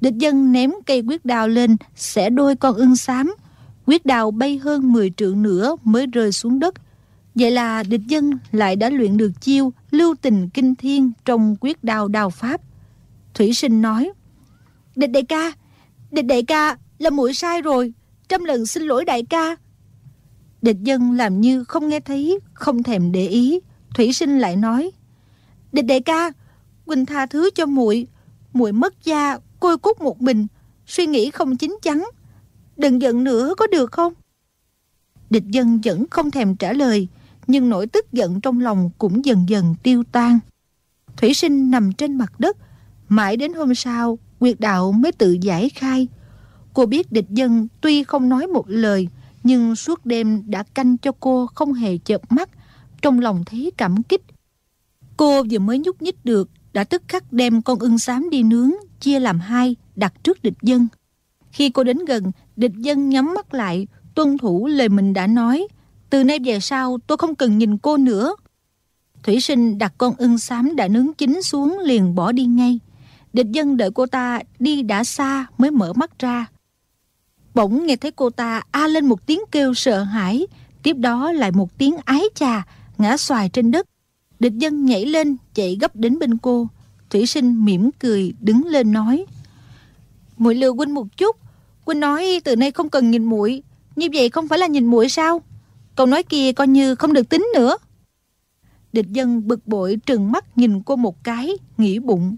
Địch dân ném cây quyết đào lên, Sẽ đôi con ưng xám. Quyết đào bay hơn 10 trượng nữa Mới rơi xuống đất. Vậy là địch dân lại đã luyện được chiêu Lưu tình kinh thiên Trong quyết đào đào pháp. Thủy sinh nói, Địch đại ca, Địch đại ca, là mũi sai rồi. Trăm lần xin lỗi đại ca. Địch dân làm như không nghe thấy, Không thèm để ý. Thủy sinh lại nói, Địch đại ca, Quỳnh tha thứ cho muội. Muội mất da Côi cút một mình, Suy nghĩ không chín chắn. Đừng giận nữa, có được không? Địch dân vẫn không thèm trả lời, Nhưng nỗi tức giận trong lòng Cũng dần dần tiêu tan. Thủy sinh nằm trên mặt đất. Mãi đến hôm sau Quyệt đạo mới tự giải khai. Cô biết địch dân tuy không nói một lời, Nhưng suốt đêm đã canh cho cô không hề chợp mắt. Trong lòng thấy cảm kích. Cô vừa mới nhúc nhích được, Đã tức khắc đem con ưng xám đi nướng. Chia làm hai, đặt trước địch dân. Khi cô đến gần, Địch dân nhắm mắt lại, Tuân thủ lời mình đã nói. Từ nay về sau, tôi không cần nhìn cô nữa. Thủy sinh đặt con ưng xám đã nướng chín xuống liền bỏ đi ngay. Địch dân đợi cô ta đi đã xa mới mở mắt ra. Bỗng nghe thấy cô ta a lên một tiếng kêu sợ hãi. Tiếp đó lại một tiếng ái chà, Ngã xoài trên đất. Địch dân nhảy lên, chạy gấp đến bên cô. Thủy sinh mỉm cười đứng lên nói muội lừa huynh một chút. Huynh nói từ nay không cần nhìn muội. Như vậy không phải là nhìn muội sao? Câu nói kia coi như không được tính nữa. Địch dân bực bội trừng mắt nhìn cô một cái Nghĩ bụng.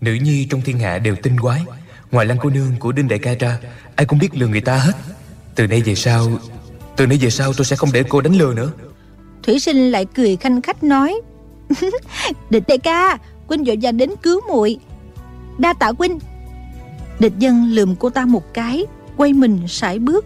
Nữ nhi trong thiên hạ đều tinh quái. Ngoài lăng cô nương của Đinh Đại ca ra Ai cũng biết lừa người ta hết. Từ nay về sau Từ nay về sau tôi sẽ không để cô đánh lừa nữa. Thủy sinh lại cười khanh khách nói Địch đại ca Quynh dội vàng đến cứu muội. Đa tạ Quynh. Địch dân lườm cô ta một cái, Quay mình sải bước.